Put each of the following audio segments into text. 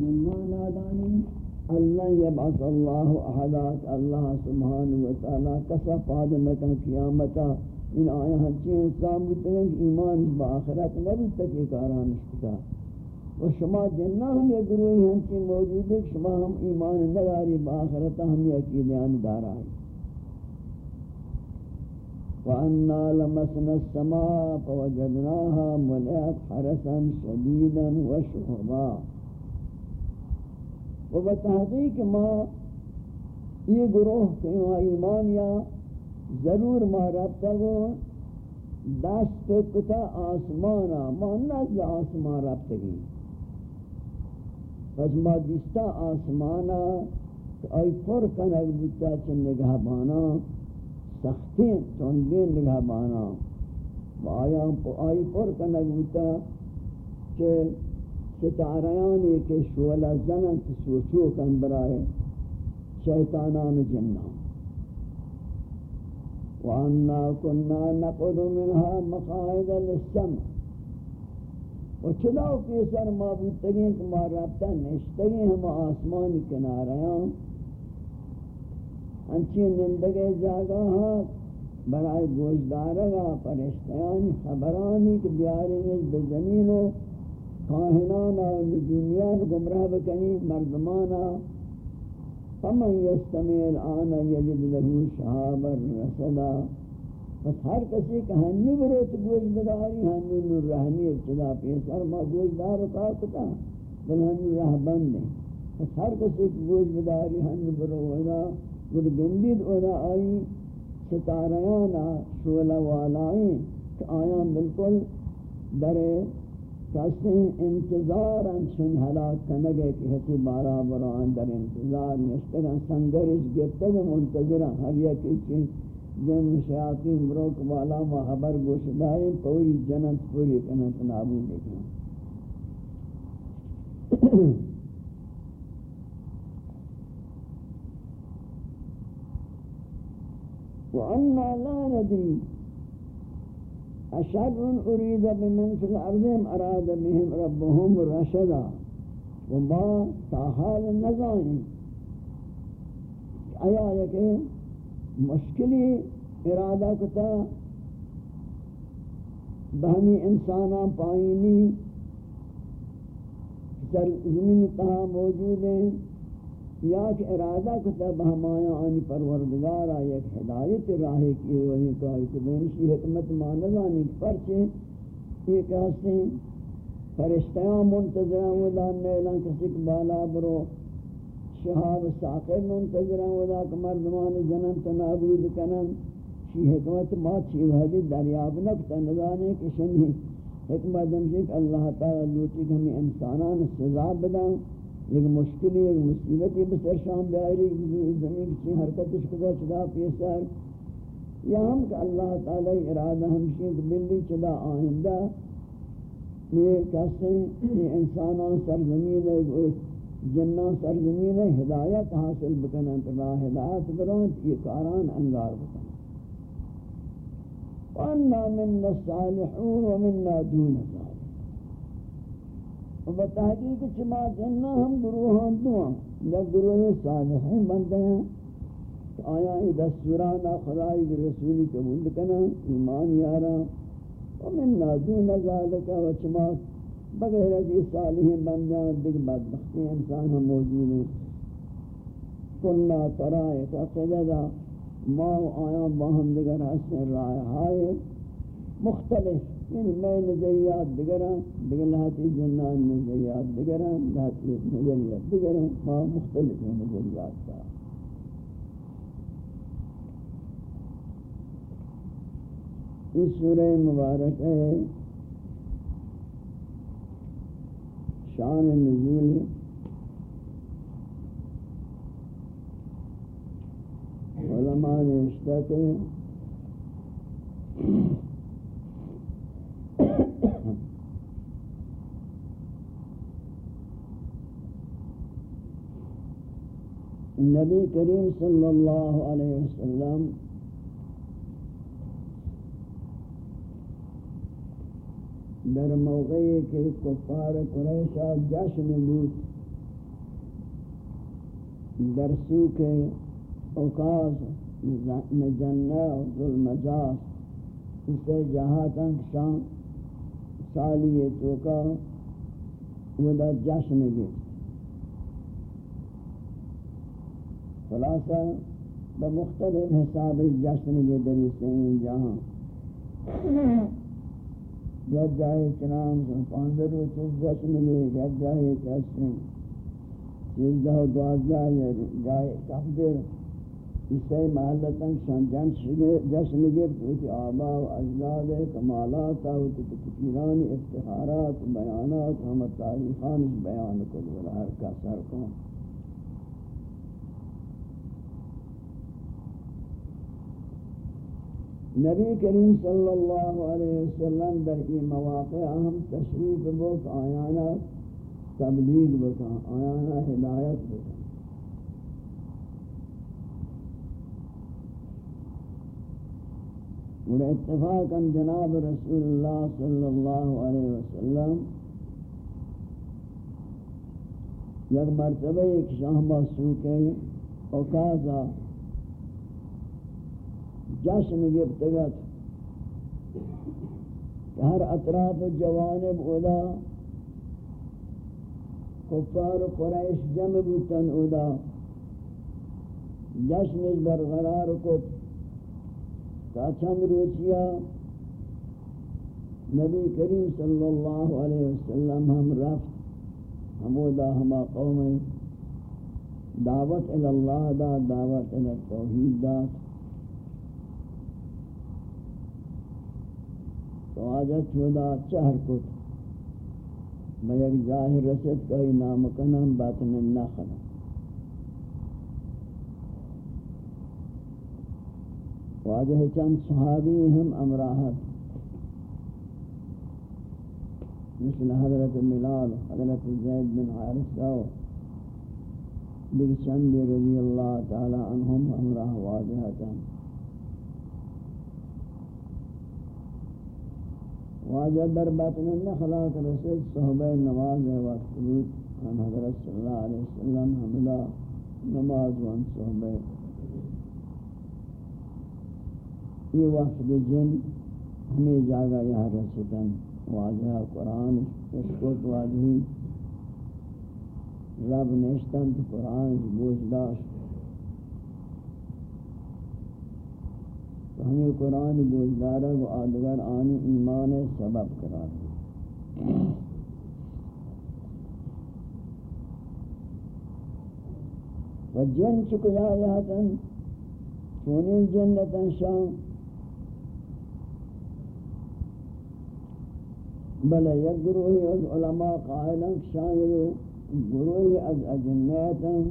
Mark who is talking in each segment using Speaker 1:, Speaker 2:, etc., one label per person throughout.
Speaker 1: جنان آدانی اللہ یبعث اللہ احدات اللہ سبحانہ وتعالی کسا پاد مکن قیامتا. ان آیا ہنچی انسان بودتے ہیں کہ ایمان با آخرت نبی تک ایک آرام اشکتا و شما جنہ ہم یہ گروہی ہنچی موجود ہے شما ہم ایمان نداری، با آخرتا ہم یہ عقیدیان دارا ہے وَأَنَّا لَمَسْنَا السَّمَاءَ فَوَجَدْنَاهَا مُلِئَتْ حَرَسًا شَدِيدًا وَشُهُبًا و بتحقیق ما یہ گروہ کہ ایمان یا ضرور ما ربتا گو دست کتا آسمانا. ما نزد آسمان ربتا گی پس ما دیستا آسمانا آئی پر کنگ بودتا چن نگہ بانا سختی چندین نگہ بانا و آئی پر کنگ بودتا چن ستاریانی کے شولا زنن سوچو کن برائے شیطانان جنہ وَأَنَّا كُنَّا نَقُدُ مِنْهَا مَقَائِدَ لِلسَّمْعِ. و چلاو پیسر معبودتگیں کہ ما رابطہ نشتگیں ہم آسمانی کناریاں انچی نندگے جاگا ہاں برائے گوشدارگا پرشتیانی خبرانی کہ بیاری بزمینو کاہنانا نجومیان گمراہ بکنی، مردمانا، فمن یستمی الان یجد لہو شہابا رسدا۔ بس ہر کسی کہ ہنو بروت گوش بداری، ہنو نور رہنی ابتدا پیسر ما گوش دار کتا، بل ہنو رہ بندیں بس ہر کسی کہ گوش بداری، ہنو برو ودا گر گندید اودا آئی ستاریانا شولا والائیں کہ آیاں بالکل در کسی انتظار انچن حلاک کنگے کہ ہتی بارا بران در انتظار نشتگن سنگرش گفتگ منتظران ہر یکی چین جن شیاطین بروک والا ما خبر گوش پوری جنت پوری کنت نابو دیکھنا وَأَنَّا لَا نَدْرِي اشر اريد بمن في الارض اراد بهم ربهم رشدا. وما تاحال نزانی آیا ہے کہ مشکلی ارادہ کتا، بہمی انساناں پائینی، سر زمین تہا موجود ہیں یا کہ ارادہ کتا بہمایا آنی پروردگارا یک ہدایت راہی کی وہی کہا کہ بینشی حکمت ماندانی پرچے یہ کہتے ہیں فرشتیاں منتظران ودان نیلان کسی بالا برو شہاب ساقب منتظران ودا کہ مردمان جنن تنابود کنن. شی حکمت ما چی وحدی دریاب نکتا نزانے کشنی حکمت دمشک اللہ تعالی لوٹی کہ ہمیں انسانان سزا بداں ایک مشکل ایک مصیبت یہ بسر شام بیاری زمین کی حرکتش کدا چدا پیسر یا ہم کہ اللہ تعالی ارادہ ہمشی کہ بلی چدا آئندہ یہ کہتے ہیں یہ انسانان سرزمین ہے جنان سرزمین ہے، ہدایت حاصل بکنن تبا ہدایت برون یہ کاران انگار بکنن. وَأَنَّا مِنَّا الصَّالِحُونَ وَمِنَّا دُونَ ذَلِكَ و بتحقیق چما جنہ ہم گروہان دوان یا گروہ صالحین بندے ہیں۔ آیا ای دستورانا خدای رسولی قبول کنا ایمان یارا۔ و من نادون ذالکا و چما بغیر از یہ صالحین بندے ہیں دیکھ بدبختی انسان ہم موجود ہیں۔ کننا ترائے فقددا ما و آیا باہم دیگر حسن رائے ہائے مختلف۔ یعنی میں نظریات دیگران، دیگر لہتی جنان نظریات دیگران لہتی نظریات دیگران، ما مختلف ہیں نظریات کا۔ اس سورہ مبارک ہے۔ شان نزول۔ علماء نے اشتاق ہے نبی کریم صلی اللہ علیہ وسلم در موقعی کہ کفار قریشہ جشن بود درسو کے اوقاز مجنہ ظلمجاز اسے جہاں تنک شان سالی توکا ودا جشن گے خلاصہ بمختلف حساب جشن گے دری سین جہاں. یا جائے چنام پاندر روچ جشن گے یا جائے جشن سیزدہ و دوازدہ یا جائے کفدر. اسے محلتاً شان جشن گفت ہوتی آبا و اجلاد کمالات ہوتی تکیران افتخارات بیانات ہم تاریخان بیان کو دولا ہر کا سر کو نبی کریم صلی اللہ علیہ وسلم در کی مواقع ہم تشریف بک آیانا تبلیغ بکا آیانا ہدایت بکا اور اتفاقا جناب رسول اللہ صلی اللہ علیہ وسلم یک مرتبہ ایک شاہ مسوکے اوقازا جشن گفتگت کہ ہر اطراف جوانب اودا کفار و قریش جمع بوتن اودا جشن برقرار کو تا چند روچیا۔ نبی کریم صلی اللہ علیہ وسلم ہم رفت ہمودا ہما قوم دعوت اللہ دا، دعوت التوحید دا۔ تو آجا چودا چہر کت۔ میں ایک ظاہر رسد کوئی نام کنم باطن النخل واجہ چند صحابی ہم امراحت مثل حضرت ملال حضرت زید بن حارثہ دیکھ چند رضی اللہ تعالی عنہم امراح واجہ چند واجہ در باطن النخلات رسول صحبہ نماز وقت بود حضرت صلی اللہ علیہ وسلم حملہ نماز وان صحبہ یہ وقت جن ہمیں جاگا یہاں رسطن واجہ قرآن اس کو واجہی رب نشتن تو قرآن بوجھ داشت۔ ہمیں قرآن گوشدارہ و آدگر آنی ایمان سبب قرار دی و جن چکیا یاتن چونی جنتن شام۔ بلے یک گروہی از علماء قائلن شان گروہی از اجنیتن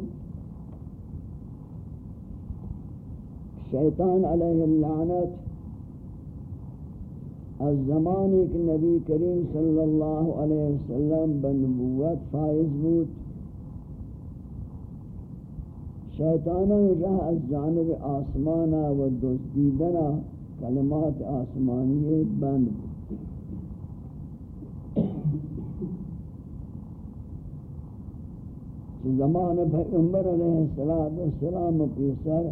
Speaker 1: شیطان علیہ اللعنت از زمانی کہ نبی کریم صلی اللہ علیہ وسلم بنبوت فائز بود شیطانہ رہ از جانب آسمانا و دزدیدنا کلمات آسمانی بند بود زمان پیغمبر علیہ السلام پیسر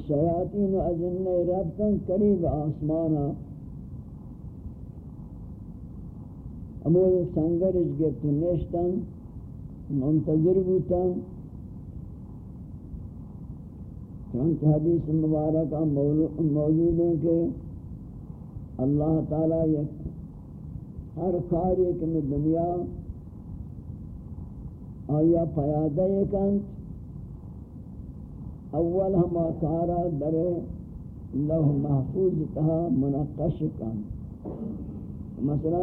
Speaker 1: شیاطین و اجنہ ربتن قریب آسمانا امول سنگرش گفت نشتن، منتظر بوتن چونکہ حدیث مبارکہ موجود ہیں کہ اللہ تعالیٰ یک ہر کاری کہ میں دنیا، آیا پیادہ کند اول ہما کارا در لوح محفوظ تہا منقش کند مثلا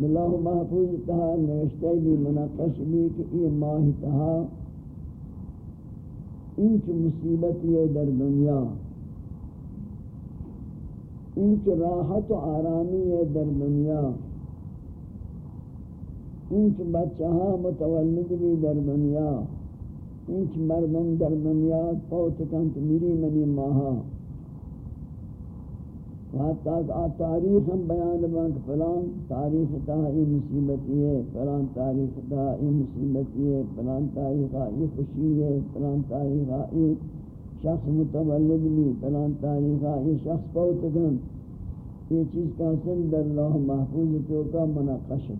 Speaker 1: لوح محفوظ تہا نوشتے بھی منقش بھی کہ یہ ماہ تہا، انچ مصیبت یہ در دنیا۔ انچ راحت و آرامی یہ در دنیا۔ انچ بچہ متولد بھی در دنیا۔ انچ مردم در دنیا۔ پوت کنت میری منی ماہا۔ حتی کہ تاریخ ہم بیان بانک فلان تاریخ تا ای مصیبت یہ فلان تاریخ تا ای مصیبت یہ فلان تاریخ ای خوشی ہے، فلان تاریخ ای شخص متولد بھی فلان تاریخ ای شخص پوتگن یہ چیز کا سن در اللہ محفوظ تو کا مناقش ہے۔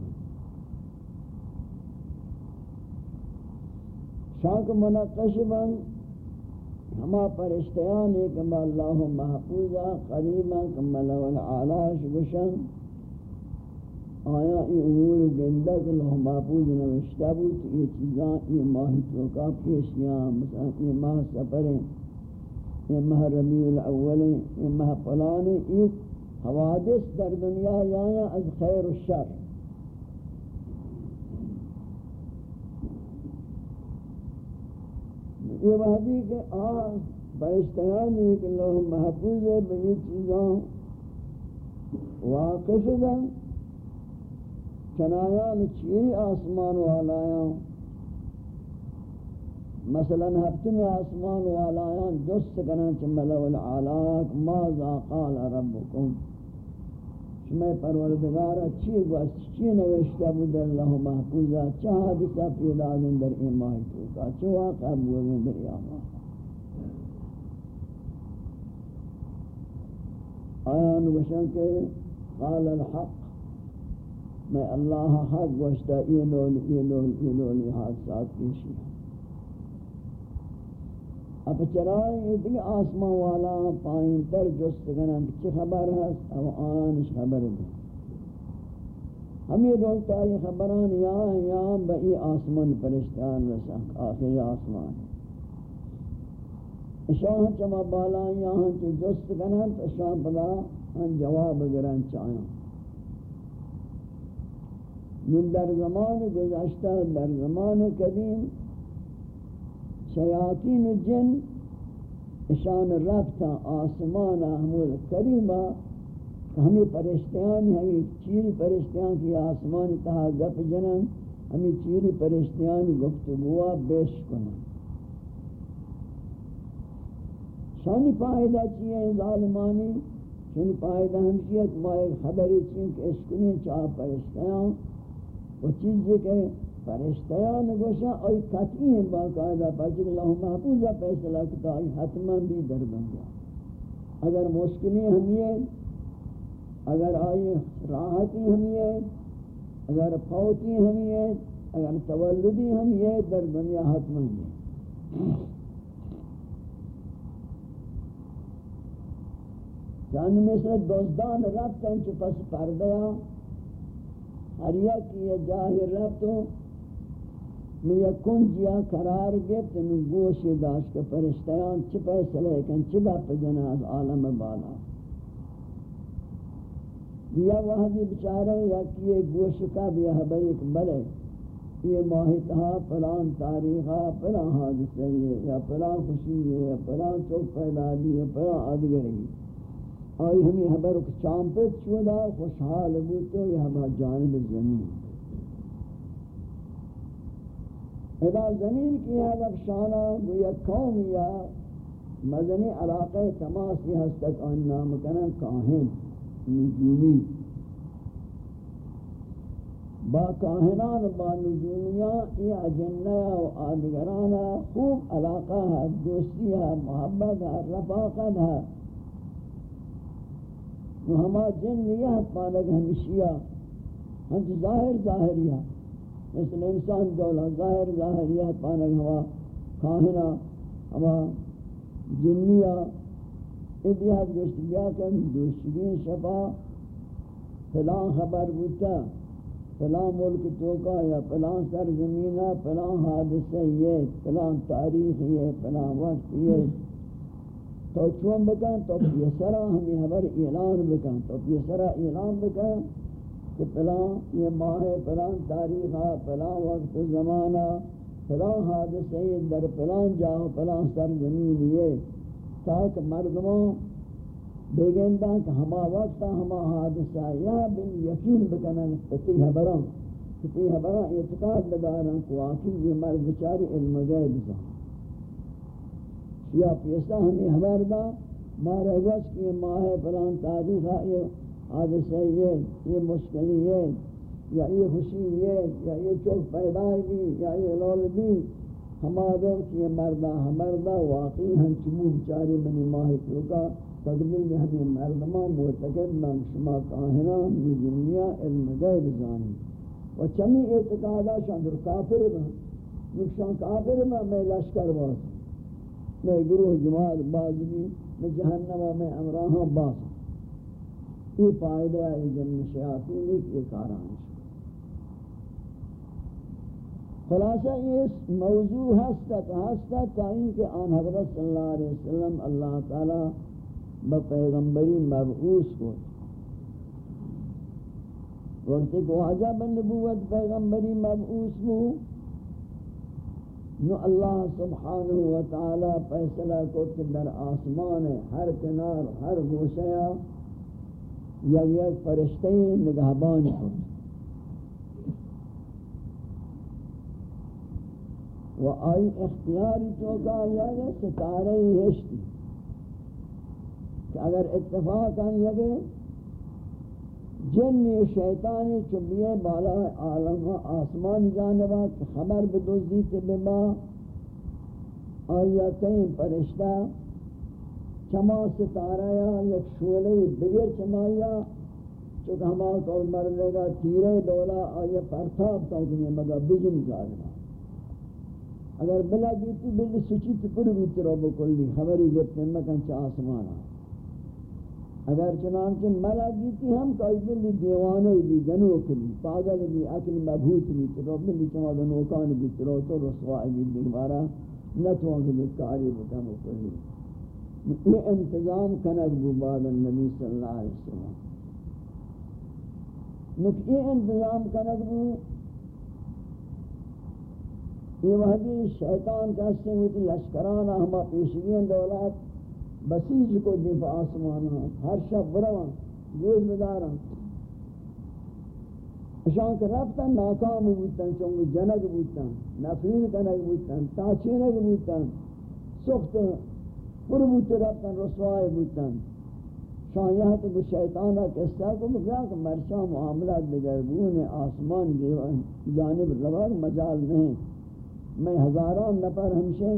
Speaker 1: شاک مناقش بند ہما پرشتیان ایک اللہ محفوظہ قریبا کم کمالہ والعالاش گشن آیا ای امور گندہ کلہ محفوظ نوشتہ بود، یہ چیزاں، یہ ماہی توقع پیشیاں مثلا یہ ماہ سفریں یہ ماہ ربیع الاولیں یہ ماہ پلانے یہ حوادث در دنیا یا از خیر و شر یہ وحدی کہ آن باشتیان ہے کہ اللہ محفوظ ہے بہی چیزاں واقف دن چنایان چیری آسمان والایاں مثلا ہفتم آسمان والایاں جست کنن چملو العلاق، ماذا قال ربکم؟ شما پروردگار چی گوست؟ چی نوشته بود اللہ محفوظا چه حادثہ پیدا گن در ایمائی توکا چه واقع بوگن در ایمائی آیا نوشن کہ قال الحق. میں اللہ حق گوشتا اینول اینول اینول حادثات پیشی ہے اب چرائیں یہ دیکھ آسمان والا پائیں تر جست گنن چی خبر ہے او آنش خبر دیں ہم یہ یہ خبران یہاں یہاں بئی آسمان پرشتان رسا آخری آسمان. اشاہ چما بالا یہاں چی جست گنن تو اشاہ پدا ہم جواب گرن چاہیں من در زمان گزشتہ در زمان قدیم شیاطین جن اشان رفتا آسمان احمد کریمہ ہمیں پرشتیان ہمیں چیری پرشتیان کی آسمان تہا گپ جنن ہمیں چیری پرشتیان گفتگوا بیش کنن. شانی پائدہ چیئے ظالمانی؟ شانی پائدہ ہمشیت ما ایک خبری چیئے کہ اشکنی چاہ پرشتیان. وہ چیز یہ کہ فرشتیان گوشا ای قطعی ہیں باقاعدہ پاچک اللہ محفوظہ پیسلہ کتا ای حتما بھی در بن گیا۔ اگر مشکلی ہم یہ، اگر آئی راحتی ہم یہ، اگر فوتی ہم یہ، اگر تولدی ہم یہ، در دنیا حتما یہ۔ چند مثل دوزدان رفتن چو پس پردیا ہر یک یہ جاہر رفتوں میں یکن جیا قرار گفت نو گوش داشت کہ فرشتیان چی پیسلے کن چی گپ جناز عالم بالا. یا وحدی بچارے یا کیے گوش کا بھی حبر ایک بلے یہ ماہتہا پلان تاریخا پلان حادثہ ہے یا پلان خوشی ہے یا پلان چوک پیدا بھی ہے پلان آدگری. آئی ہمیں حبر اک چامپت چودا خوشحال بوتو یہ ہمیں جانب زمین؟ ادا زمین کی حدب شانہ گویا قوم یا مدنی علاقہ تماس تماسی ہستک آن نام کنن کاہن، نجومی۔ با کاہنان با نجومیان یہ اجنہ و آدگران خوب علاقہ ہے، دوستی ہے، محبت ہے، رفاقت ہے۔ وہ ہما جن نیت پانک ہمیشیہ ہم ظاہر ظاہریہ۔ مثل انسان دولا ظاہر ظاہریات پانک ہوا کاہنا، ہوا جنیا ادیاد گوشت بیا کن، دوشگین شفا، فلان خبر بوتا، فلان ملک توکا یا فلان سرزمینہ، فلان حادثہ یہ، فلان تاریخ یہ، فلان وقت یہ۔ تو چون بکن، تو پیسرا ہمیں خبر اعلان بکن، تو پیسرا اعلان بکن کہ پلان یہ ماہ پلان تاریخ پلان وقت زمانہ پلان حادثہ در پلان جاؤ پلان سرزمین یہ تاکہ مردموں بیگندان کہ ہما وقت ہما حادثہ یا بن یقین بکنن کتی حبران کتی حبران اعتقاد بدارن کو آخر یہ مرد بچاری علم غیب زان یا پیسا ہمیں حبر دا مارے گوش کی ماہ پلان تاریخ یہ حادثہ یہ یہ مشکلی یہ یا یہ خوشی یہ یا یہ چوک پیدا بھی یا یہ لول بھی ہمارا کہ مردہ مردہ واقعی ہم چمو بچاری منی ماہ چوکا تقبیل میں ہمیں مردمان معتقد من شما کاہنا نجومیہ علم غیب زانی و چمی اعتقادا شاندر کافر با نقشان کافر با میں لشکر باز. میں گروہ جماعت باز بھی میں جہنم میں امراہاں باز. یہ فائدہ ہے جن شیاطین ایک ایک آرام خلاصہ یہ موضوع ہستت ہستت تائین کہ آن حضرت صلی اللہ علیہ وسلم اللہ تعالی با پیغمبری مبعوث کو۔ وقت کو عجب نبوت پیغمبری مبعوث ہو نو اللہ سبحانہ وتعالی فیصلہ کو کہ در آسمان ہر کنار، ہر گوشیا یک یک فرشتے نگہبان کو و آئی اختیاری چوکا یا یعنی ستارہ ہشتی کہ اگر اتفاق آن یگے جنی شیطانی چبیے بالا عالم آسمان جانبا خبر بدوزی تے بما آیتیں پرشتہ چما ستارہ یا یک شولے بغیر چمایا چونکہ ہمارا قول مرنے گا، تیرے دولا آیا پرتاب تاکنی مگا بجن جانبا اگر بلا گیتی بلی سچی تپر بیتی رو بکلی، خبری گفتے مکن چا آسمانا۔ اگر چنانچہ ملگی تھی ہم کوئی بلی دیوانے بھی گنو کلی پاگل بھی، اکل مبہوت بھی تو بلی چما دنوکان بھی تو تو رسوائی بھی دیوارا، نتوان کے کاری بکم کلی یہ انتظام کنک بو بعد النبی صلی اللہ علیہ وسلم۔ نک یہ انتظام کنک بو یہ وحدی شیطان کہتے ہیں کہ لشکرانا ہما پیشگین دولت، بسیج کو دی پا آسمانا ہر شب بروان گوش بداران۔ اشان کے رفتن ناکام بودتن چونگو جنگ بودتن، نفرین کنگ بودتن تاچینگ بودتن، سخت پر بودت رفتن رسوائی بودتن شان یہاں تو شیطانہ کستا کو بگیا کہ مرشا معاملات بگر بون آسمان جانب روار مجال نہیں میں ہزاران نفر ہمشیں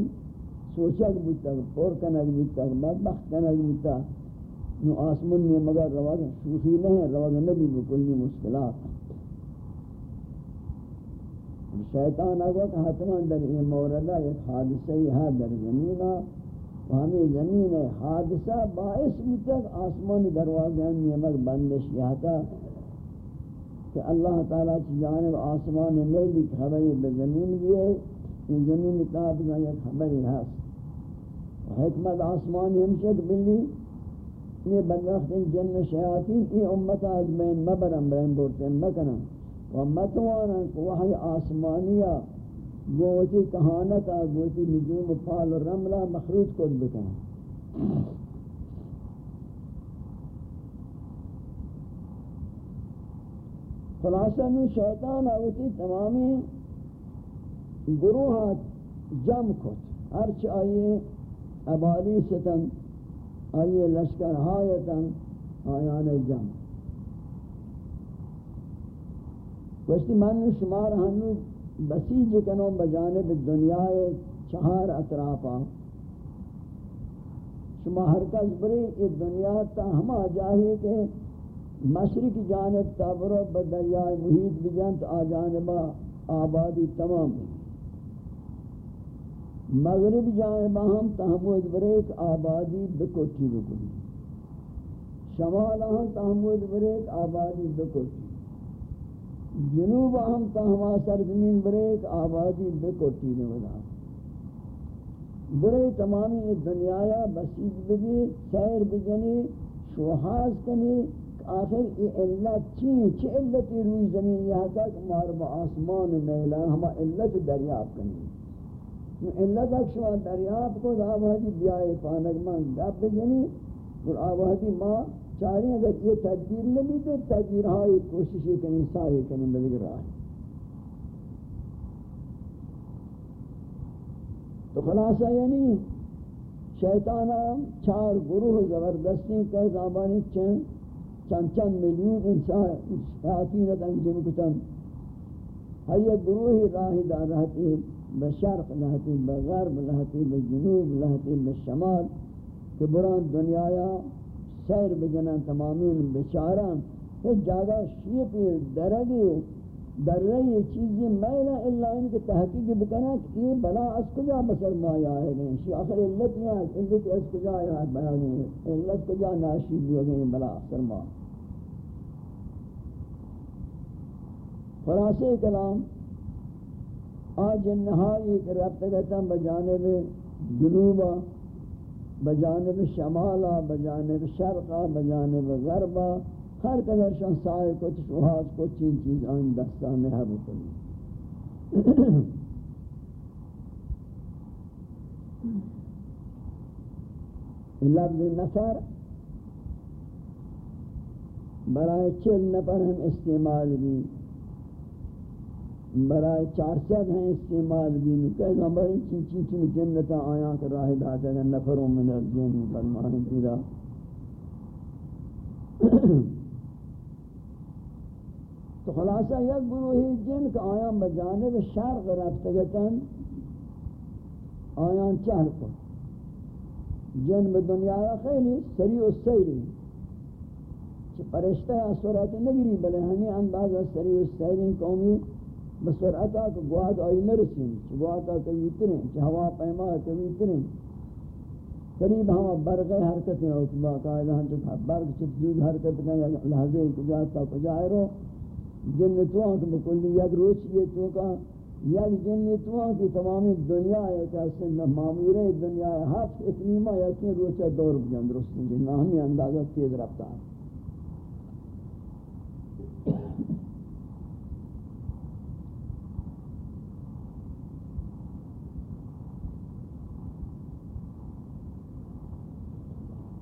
Speaker 1: سوچک بودتا پور کنک بودتا بدبخت کنک بودتا نو آسمان میں مگر رواز شوخی نہیں رواز نبی بکلی مشکلات. شیطان اگو کہ حتمان در این موردہ ایک حادثہ ہی ہے در زمینہ ہمیں زمین حادثہ باعث بودتا آسمان دروازہ نیمک بندش یاتا کہ اللہ تعالیٰ کی جانب آسمان نیلی خبری بزمین بھی ہے یہ زمین تابنا یک خبری ہے حکمت آسمانی ہمشک بلی. یہ بدبخت جن شیاطین ای امتا از بین مبرم بین بورتے مکنم و متوانا وحی آسمانیہ گوتی کہانتا گوتی نجوم پال و رملہ مخروط کد بکن۔ خلاصہ میں شیطان آوتی تمامی گروہات جم کت ہرچ آئیے ابالی ستن آئیے لشکر ہایتن آیان جم۔ وشتی من شمار ہنو بسیج کنو بجانب دنیا چہار اطرافا. شما ہر کس بری یہ دنیا تا ہما جاہی کہ مشرق جانب تابرو بدریائے محیط بجانت آ جانبا آبادی تمام. مغرب جانب ہم تحمود بریک آبادی بکوٹی بکنی. شمال ہم تحمود بریک آبادی بکوٹی جنوب ہم تحما سرزمین بریک آبادی بکوٹی نودا برے تمامی دنیا بسیج بگی، سیر بجنی شوحاز کنی، آخر یہ علت چی؟ چی علتی روی زمین؟ یہاں تک مارب آسمان نیلہ ہما علت دریاب کنی۔ علت شما دریاب کو آبادی بیائے پانک من گپ بجنی اور آبادی ما چاری اگر یہ تدبیر نہیں تو تدبیر ہائی کوششی کنی ساری کنی بلگر رہا ہے۔ تو خلاصہ یعنی شیطان چار گروہ زبردستی کہ زبانی چند چند چند ملیون انسان، شیاطین انجم کتن۔ ہر یک گروہی راہی دار رہتی بشرق لہتی بغرب لہتی بجنوب لہتی بشمال کہ بران دنیا سیر بجنن، تمامین بچاران ہیچ جاگہ شیپی درگی در رہی یہ چیزی میلہ اللہ ان کے تحقیق بکنا کہ یہ بلا اس کجا بسر مایا آئے گئے شی آخر علت یہ ہے علت اس کجا آئے گئے بیان گئے علت کجا ناشی بھی گئے بلا اثر ما خلاصے کلام، آج نہائی ایک ربط کہتا بجانب جنوبا بجانب شمالا، بجانب شرقا، بجانب غربا، ہر قدر شان سائے کو تشوہاز کو چین چیز آئین دستان میں ہے بکنی لفظ نفر برای چل نفر ہم استعمال بھی برای چار سد ہیں استعمال بھی نکہ زمبر چین چین چین جنتا آیاں کر راہ داتا ہے نفروں من الجن فرمانے پیدا تو خلاصہ یک گروہی جن کا آیان بجانب شرق رفتگتن آیان چہر کو جن بدنیا خیلی سری و سیری۔ چی پرشتہ یا سرعت نگری، بلے ہمیں اندازہ سری و سیری قومی بسرعتا کہ گواد آئی نرسین چی گواتا کبھی ترین چی ہوا پیما کبھی ترین قریب ہم برغ حرکتیں ہوتی باقاعدہ ہم چکا برغ چک زود حرکت کا لحظے کجا تا کجا رو. جن توان کہ بکلی یک روچ یہ تو یک جن توان کی تمام دنیا ہے کہ سن معمور دنیا ہے ہفت اتنیما یکی روچہ دور بجن درست جن ہمیں اندازہ تیز رفتہ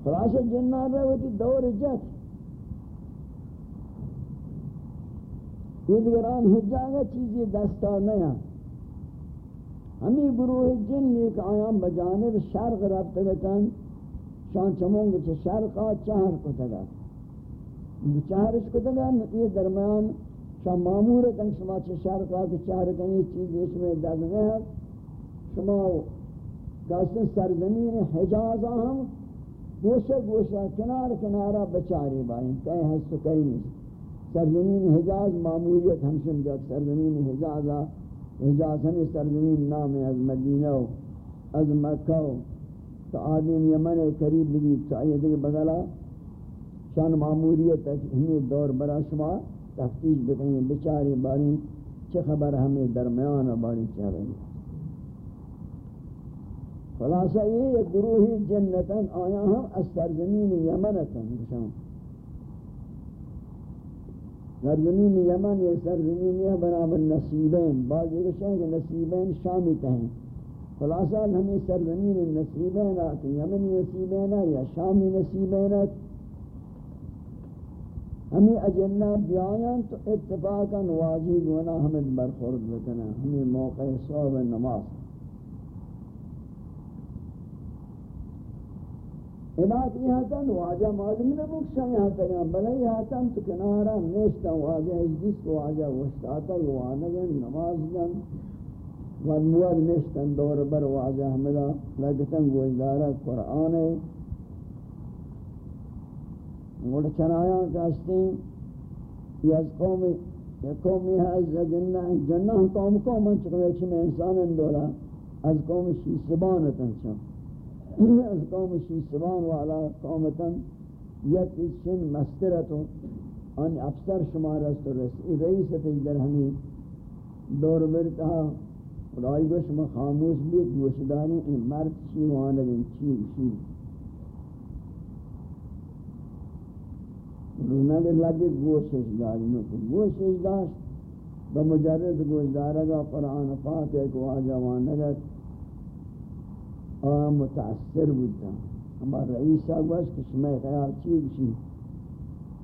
Speaker 1: ہے خلاصہ جنات رہے ہوتی دور جت یہ دیگران حجاگہ چیزی دستا نیا. ہمیں گروہ جن ایک آیام بجانب شرق رابطگتاً شان چمونگ چھ شرقا چہر کو تگا چہرش کو تگا یہ درمیان شان معمورتاً شما چھ شرقا کہ چہر کنی چیز اس میں دز نہیں ہے شما کہتے سرزمین حجازہ ہم گوشہ گوشہ کنار کنارہ بچاری بائیں، کہیں ہست کہیں نہیں۔ سرزمین حجاز معمولیت ہمشن جب سرزمین حجاز حجاز ہمیں سرزمین نام از مدینہ و از مکہ و تو آدم یمن قریب بھی چاہیے دیکھ بگلا شان معمولیت ہمیں دور برا شما تفتیش بکنی بچاری باری چه خبر ہمیں درمیان باری چاہ رہی خلاصہ یہ ایک گروہی جنتاً آیا ہم از سرزمین یمنتاً بشان سرزمین یمن یہ سرزمین یہ برابر نصیبین. بعض یہ کہتے کہ نصیبین شامی تہیں. خلاصہ ہمیں سرزمین نصیبین آتی یمنی نصیبین یا شامی نصیبین آتی ہمیں اجنہ بیایاں تو اتفاقا واجی گونا ہمیں برخورد بکنا ہمیں موقع صحب نماز. عباد یہ تن واجہ معلوم نہ بخشا یہاں تک بلے یہ تن تو کنارہ نشتا واجہ جس کو واجہ وشتاتا وہ آنے یعنی نماز دن ورمواد نشتن دور بر واجہ حمدہ لگتن گوشدارہ قرآن. ہے گوڑ چنایا کہستے ہیں یہ از قوم یہ قومی ہے از جنہ جنہ قوم قوم چکے میں انسان اندولا از قوم شیسبانتن چاہاں از قوم شیسوان والا قومتن یک چن مسترتو ان افسر شمار است و رئیست در ہمیں دور برتا رائی گوش میں خاموش بھی گوشدانی. این مرد چی وانگین چی چی؟ رونگ لگے گوشش داری. نو گوشش داشت. بمجرد گوشدارگا قرآن فاتح کو آجا وانگت متاثر بودتا ہمارا رئیس صاحب اس کہ شمع خیال چیز بشی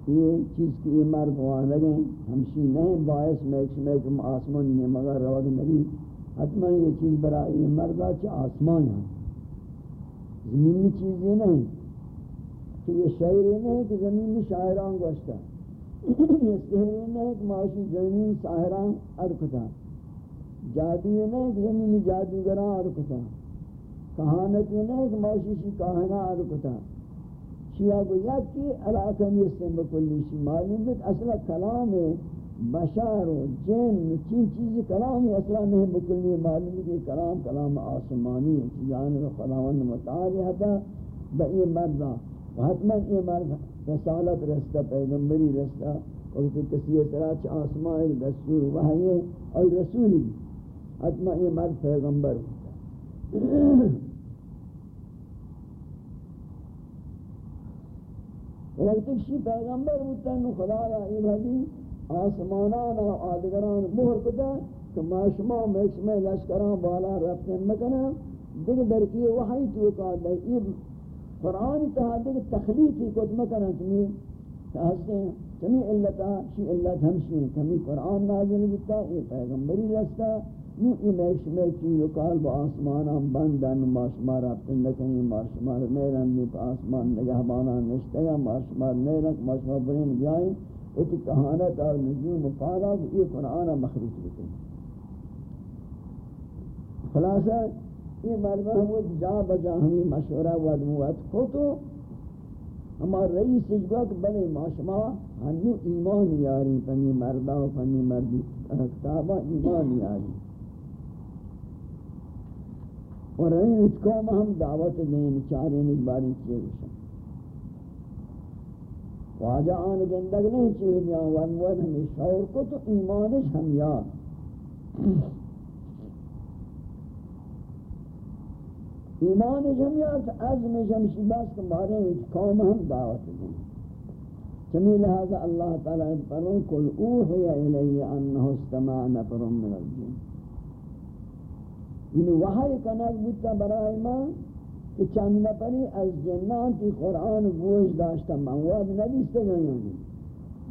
Speaker 1: یہ چیز کی یہ مرد وہاں لگیں ہمشی نہیں باعث میں ایک شمع کم آسمان نہیں مگر رواد نبی. حتما یہ چیز برای یہ مردہ چا آسمان ہے زمینی چیزی نہیں کہ یہ شاعری نہیں کہ زمینی شاعران گوشتا یہ سہری نہیں کہ معاشی زمین ساہران ارکتا جادوی نہیں کہ زمینی جادوگران ارکتا کہانتی نہیں کہ معاشی شی کہانا ارکتا شیعہ کو یکی علاقہ نیستن بکلی شی معلوم بک اصلا کلام بشار و جن، چین چیزی کلامی اصلا نہیں بکلی معلوم کہ کلام کلام آسمانی ہے۔ جانب خداوند متعالی حتا با این مردہ و حتما این مرد رسالت رستا پیغمبری رستا وقتی کسی طرح چھ آسمان دستور وحی ہے اور رسول بھی۔ حتما این مرد پیغمبر۔ ہوتا وقتی کسی پیغمبر ہوتا ہے خدایا این حدیث آسمانان و آدگران مہر کتا کہ ما شما میں لشکران بالا رفتے مکنا، دیکھ در ای وحی توکا در ای قرآن تہا دیکھ تخلیقی کت مکنا چمی کہاستے ہیں چمی علتا، شی علت ہمشی چمی قرآن نازل بتا ای پیغمبری رستا نو ای میش میں چیزو کال با آسمانان بندن ما شما رفتے نکنی ما شما نیرن نیپ آسمان نگہبانا نشتگا ما شما نیرن برین بیائیں اتی کہانت اور نجوم پارا یہ قرآن مخروط بکن خلاصہ یہ مرمہ ہم جا بجا ہمیں مشورہ ودموت کھوتو ہمار رئیس جگہ کہ بلے معاشمہ ہنو ایمان یاری پنی مردہ و پنی مردی کتابہ ایمان یاری اور رئیس قوم ہم دعوت دیں چارے نجباری چیئے واجہ آن گندگ نہیں چیئے دیا ونوان ہمیں شعور کو تو ایمانش ہم یاد ایمانش ہم یاد عزمش ہمشی بس کہ مارے ہیں قوم ہم دعوت دیں۔ چمی لہذا اللہ تعالیٰ فرمائے کل اوحی الی انہو استماع نفر من الجن۔ این وحی کنک بودتا برای ما که چند نفری از جناتی قرآن گوش داشتا منواد ندیسته گیانی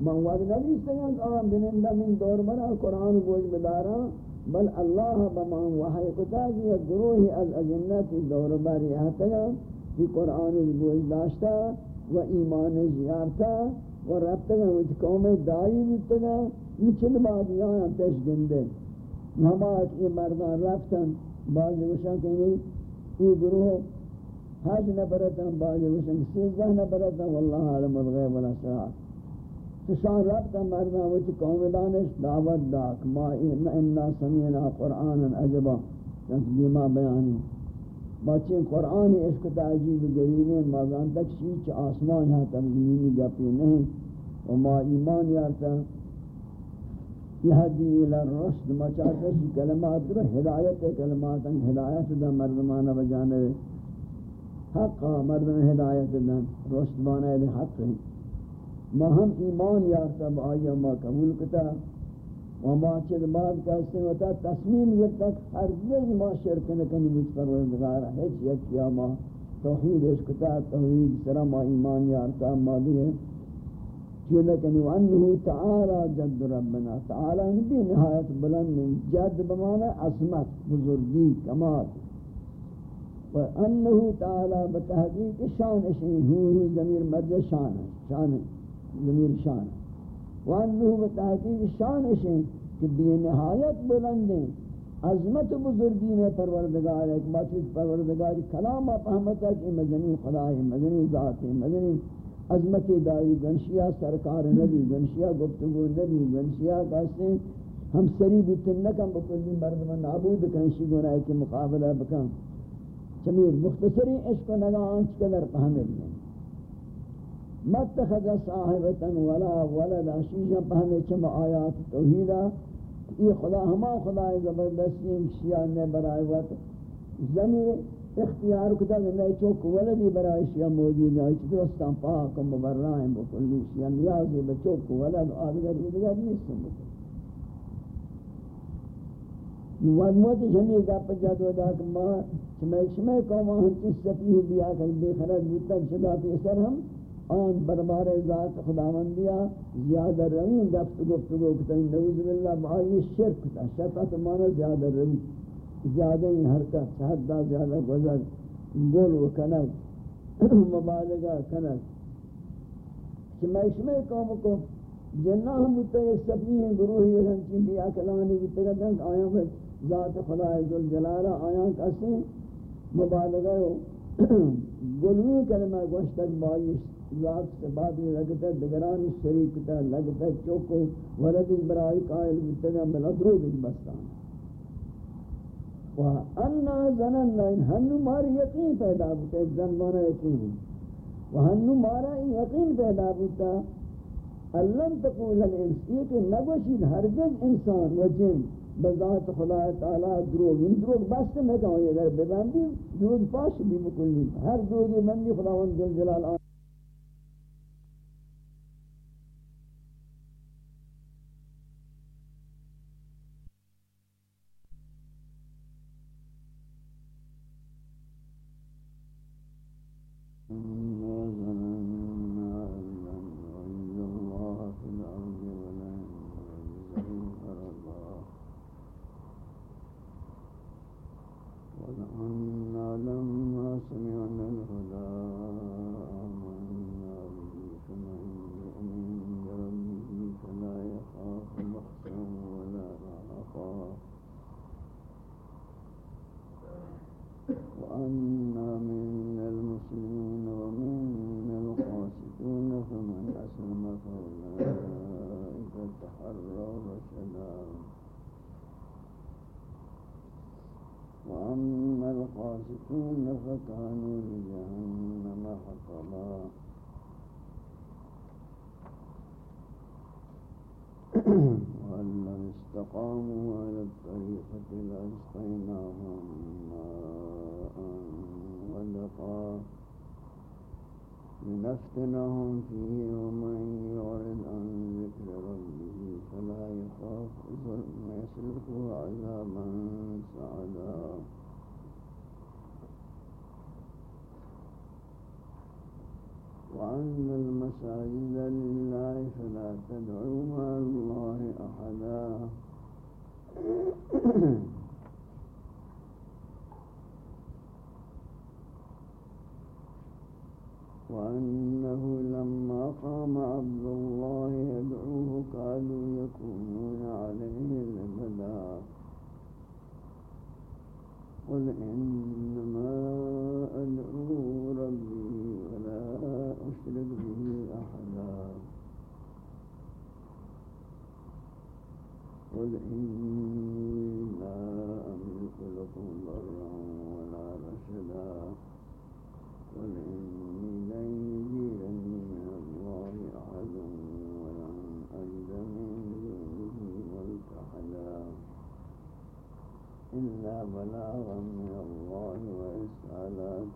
Speaker 1: منواد ندیسته گیان آم دننده من یعنی. دور برا قرآن گوش بدارا. بل الله بمان وحی کتا یا گروهی از دور بری احتگان کی قرآن گوش داشتا و ایمان زیارتا و ربتگا وچ قوم دایی بودتگا این چند بادیان تشگنده نماز این مردان رفتن. بعض وشا کہیں یہ گروہ حج نہ نبرتا باجی وسن سیزدہ نہ نبرتا واللہ عالم الغیب والاسرار تشان ربتا مرنا وچ قوم دانش، دعوت داک ما انا سمینا قرآنا عجبا. چونکہ دیما بیانی. بچے قرآن عشق تعجیب گرینے مازان تک شیچ آسمان یہاں تمزمینی گپی نہیں وما ایمان یارتا یهدی الى الرشد، ما چاہتا ہے کلمات در ہدایت کلمات ان ہدایت دا مردمانہ بجانے حق، مردم ہدایت دن رشد بانے دے حق ہیں۔ ما ہم ایمان یارتا با آیا، ما قبول کتا، و ما چید بعد کہتے ہیں تا تصمیم یہ تک ہرگز ما شرک نکنی بچ پروردگار، ہیچ یک کیا ما توحید اس کتا، توحید سرا ما ایمان یارتا ما دیئے۔ چیز لکنی وانہو تعالی جد ربنا. تعالی نبی نہایت بلند جد بمانا عصمت بزرگی، کمال. وانه تعالی بتحقیق شان شان هو ضمیر مرد شان شان ضمیر شان وانه بتحقیق شان شان کہ بے نہایت بلند ہیں، عظمت و بزرگی میں پروردگار ہے کہ بات پروردگار کلام فهمتا کہ مدنی خدا ہے مدنی ذات ہے مدنی عظمت دائی گنشیا سرکار نبی گنشیا گفتگو نبی گنشیا کہتے ہیں ہم سری بتن نکم بکلی مردمان نابود کنشی گناہ کے مقابلہ بکن۔ چمی مختصری عشق و نگاہ قدر پہمل ہیں متخذ صاحبتا ولا ولد شیشا پہمل چم آیات توحیدہ۔ یہ خدا، ہما خدا زبردستی، شیعہ نے برائے وقت زمین اختیار کتا کہ نئے چوک ولدی برائے شیعہ موجود ہے چی درستان پاک و مبرائیں بکلی شیعہ نیازی بچوک ولد آدگر یہ دیگر نہیں سن بکلی ودموت جمعی گپ جد ودا کہ ما شمع شمع قوم ہنچ سفیہ بیا کر بے خرد بودتا شدا پیسر ہم، آن بربار ذات خداوندیا زیادہ روین گفت گفتگو کتا نوز باللہ بھائی شرک تا شرکت مانا زیادہ روین زیادہ ہی حرکت شہدہ زیادہ گزر گل و کنک مبالغہ کنک شمع شمع قوم کو جنہ ہم بودتا ایک سبی ہیں گروہ یہ ہنچین بیا کلانی بودتا گا آیا میں ذات خدا عزل جلالہ آیا کسی مبالغہ ہو گلوی کلمہ گوشتک بایش ذات سے بعد میں لگتا ہے دگران شریکتا لگتا ہے چوکو ورد برائی قائل بودتا گا ملدرو بج بستان. وَأَنَّا زَنَنَّا إِنْ ہنو ماری یقین پیدا بودتا ہے زنبانا یقین. و وہنو مارا یقین پیدا بودتا اللہ تقول الانس یہ کہ نگوشید ہرگز انسان و جن بذات خدا تعالی دروگ ان دروگ بست میں کہوں اگر ببندی دروگ پاس بھی مکلی ہر دروگی مندی خداوند جل جلال آن Mm-hmm.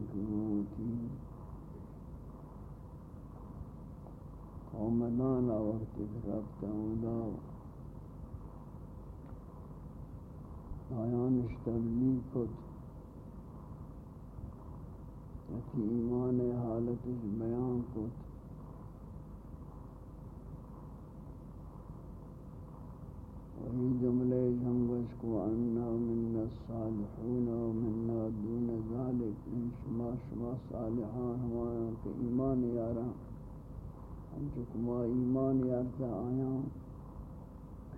Speaker 1: مکروتی قوم دانا وقت رب تعودا آیان اشتبلی کت تکی ایمان حالت بیان کت وہی جملے جمگش کو أنا من الصالحون ومننا دون ذالک إن شما شما صالحان ہمارا کہ ایمان یارا ہم چکما ایمان یارتا آیا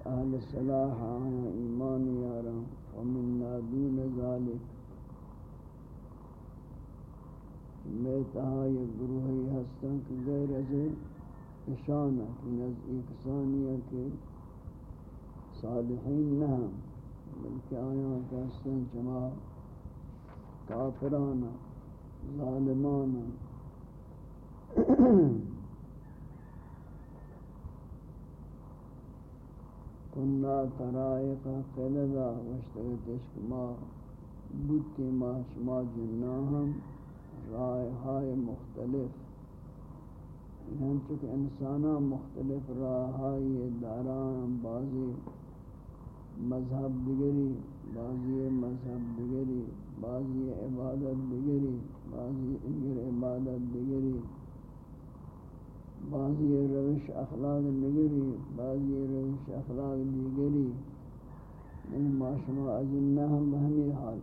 Speaker 1: اہل صلاح آیا ایمان یارا ومننا دون ذالک میں تہا یہ گروہی ہستن کہ غیر از اشانہ کہ نزدیک ثانیہ کے صالحین نہ بلکہ آیا کہ ہستن جماع کافرانہ ظالمانہ کننا ترائق قلدہ وشتگتش کما بودتی ما، شما جناہم رائے ہائے مختلف۔ یعنی ہم چکہ انسانا مختلف راہائی داران بعضی مذہب دگری بعضی مذہب دگری بعضی عبادت دگری بعضی اگر عبادت دگری بعضی روش اخلاق دگری بعضی روش اخلاق دیگری۔ من یعنی ما شما اجنہ ہم بہمی حال.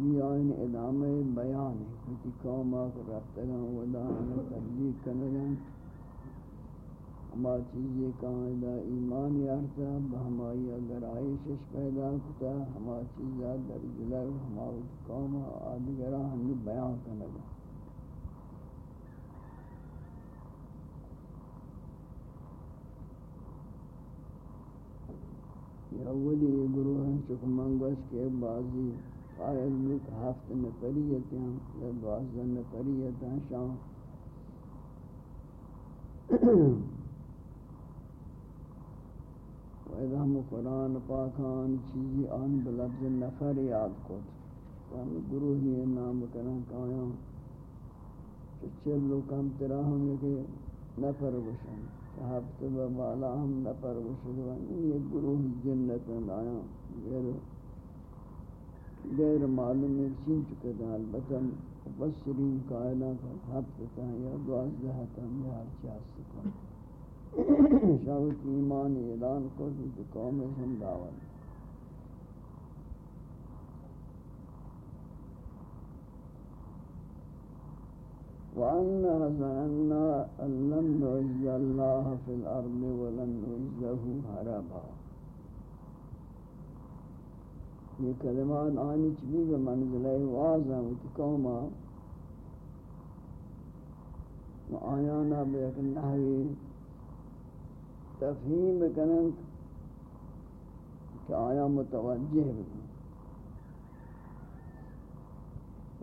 Speaker 1: یہ آئین ادامہ بیان ہے کچھ قوم آکر رفتگاں ودان تبلیغ کنگاں ہما چیزیں قاعدہ ایمان یارتا بہمائی اگر آئیشش پیدا کتا، ہما چیزہ در جلو ہما قوم آدگرہ ہمی بیان کنگاں یہ اولی گروہ ہیں چکہ منگوش کے بعضی قائل ملک ہفت نفریت ہیں یا دوازدہ نفریت ہیں شام۔ و اذا ہم قرآن پاکان چیزی آن بلفظ نفر یاد کت. ہم گروہی نام کرن کایاں چلو کم ترا ہم یہ نفر گوشن ہفت بالا ہم نفر گوشن یہ گروہ جنت آیا غیر غیر معلوم ایک چین چکے تھا البتہ مبصرین قائلہ کا حب تھا یا دوازدہ تھا یا ہر چاس سکا شاوت ایمان اعلان کو قوم ہم دعوت وَأَنَّا ظَنَنَّا أَن لَّن نُّعْجِزَ اللَّهَ فِي الْأَرْضِ وَلَن نُّعْجِزَهُ هَرَبًا یہ کلمات آنی چبی بمنزلہ واضح ہوتی قوما و آیانا بیک نحوی تفہیم بکنن کہ آیا متوجہ بکن۔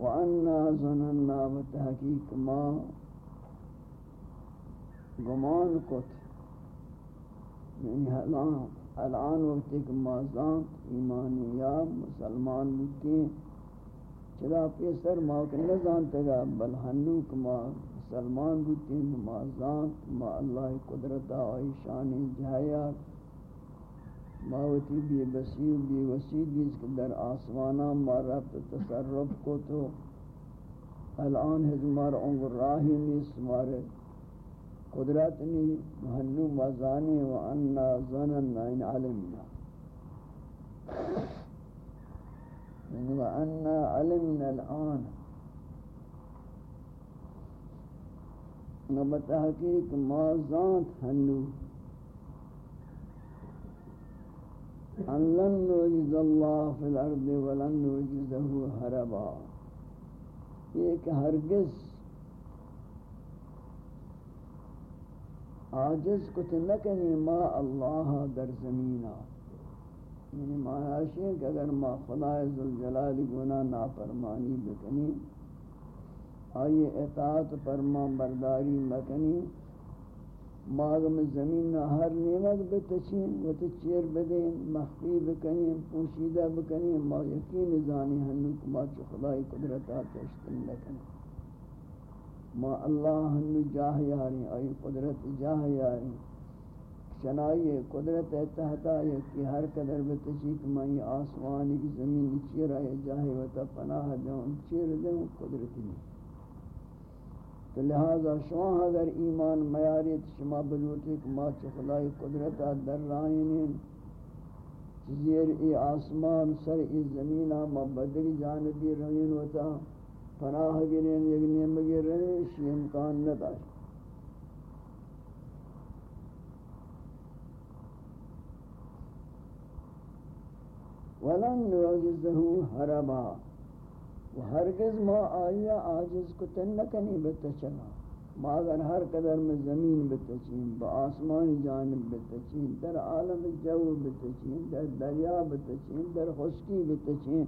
Speaker 1: وَأَنَّا ظَنَنَّا بتحقیق ما گمان کت۔ یعنی حلان الان وقت ایک مازان ایمانی مسلمان بودتی چلا پیسر ما کہ نہ جانتے گا بل ہنو کہ مسلمان بودتی مازان ما اللہ قدرت آئی شان جہایا ماوتی بی بسی بی وسی جس کے در آسمانا ما رب تصرف کو تو الان ہزمار انگر راہی نیس مارے قدرتنی محنو مزانی و انا ظننا ان علمنا. و انا علمنا الان. نبت حقیق ما ذات ہنو۔ ان لن نوجد اللہ فی الأرض ولن نوجده حربا۔ یہ کہ ہرگز عاجز کت نکنی ما اللہ در زمینہ۔ یعنی معنی ہے کہ اگر ما خدا ذوالجلال گناہ نافرمانی بکنی۔ آئیے اطاعت فرمان برداری مکنی۔ ماغم زمین نہ ہر نعمت بتچین و تچیر بدین، مخفی بکنی پوشیدہ بکنی ما یقین زانی ہنو کما چو خدای قدرتات اشتن لکنی ما اللہ ہنو جاہ یاری، آئی قدرت جاہ یاری۔ چنائی قدرت تحتا یہ کہ ہر قدر بتشیک میں آسمانی کی زمین چیر آئے جاہے وطا پناہ دوں چیر دوں قدرت نہیں تو لہذا شما اگر ایمان میاریت شما بلوٹی کہ ما چھ خدای قدرت در رائنین زیر ای آسمان، سر ای زمین، ما بدری جانبی روین وطا پناہ گرین یک نیم گر رہے امکان نداشت. ولن نعجزه حربا. و ہرگز ما آیا عاجز کو تنکنی بتچنا ما اگر ہر قدر میں زمین بتچین با آسمان جانب بتچین در عالم جو بتچین در دریا بتچین در خشکی بتچین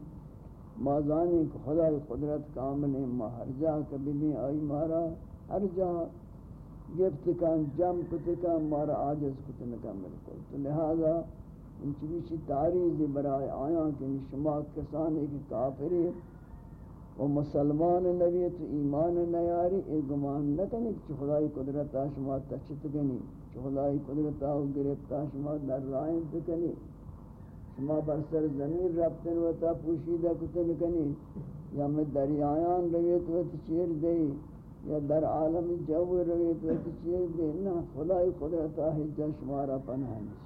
Speaker 1: ما زانی کہ خدا قدرت کامل ہے ما ہر جا کبھی بھی آئی مارا ہر جا گفت کان جمپ تکان مارا عاجز کو تنکن بالکل تو. لہذا ان چیزی تاریخ برائے آیاں کہ شما کسانی کی کافری و مسلمان نبیت ایمان نیاری اے گمان نکنی کہ خدای قدرت شما تچت کنی کہ خدای قدرت آو گرفت شما در رائن تکنی شما بر سر زمین ربطن و تا پوشیدہ کتن کنی. یا میں دریایان رویت و تچیر دے یا در عالم جو رویت و تچیر دے نا خدای قدرت آہی شما را پناہ نیست.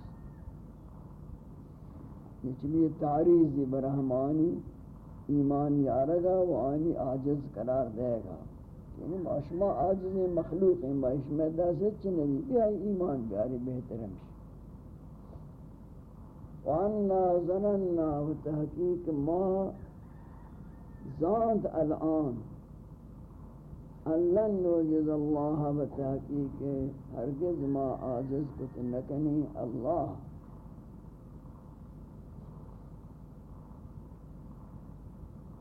Speaker 1: چلی تعریض برہمانی ایمان یارگا و آنی آجز قرار دے گا۔ یعنی معاشمہ آجز مخلوق ہیں باش میں دست چنوی بیائی ایمان بیاری بہترم شی۔ وَأَنَّا ظَنَنَّا وَتَحْقِيقِ مَا زانت الان اللہ نوجز اللہ وتحقیق ہرگز ما آجز کت نکنی، اللہ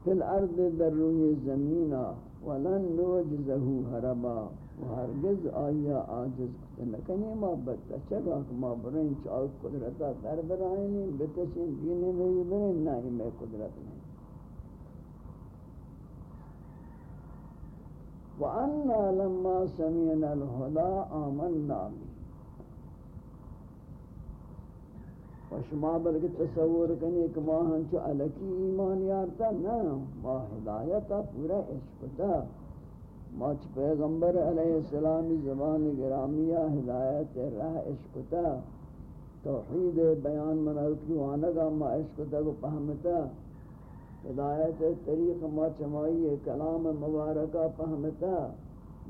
Speaker 1: فی الأرض در روی زمینا ولن نوجزه حربا و هرگز آیا آجز نکنی ما بدتا چگا ما برین چاو قدرتا در برائنی بتشین دینی میں برین نہیں میں قدرت نہیں وَأَنَّا لَمَّا سَمِعْنَا الْهُدَى آمَنَّا بِهِ. و شما بلکہ تصور کنی کہ ما ہنچو علکی ایمان یارتا نا ما ہدایتا پورا عشقتا ما چھ پیغمبر علیہ السلامی زبان گرامیہ ہدایت رہ عشقتا توحید بیان منوکی وانگا ما عشقتا کو پہمتا ہدایت طریق ما چمائی کلام مبارکہ پہمتا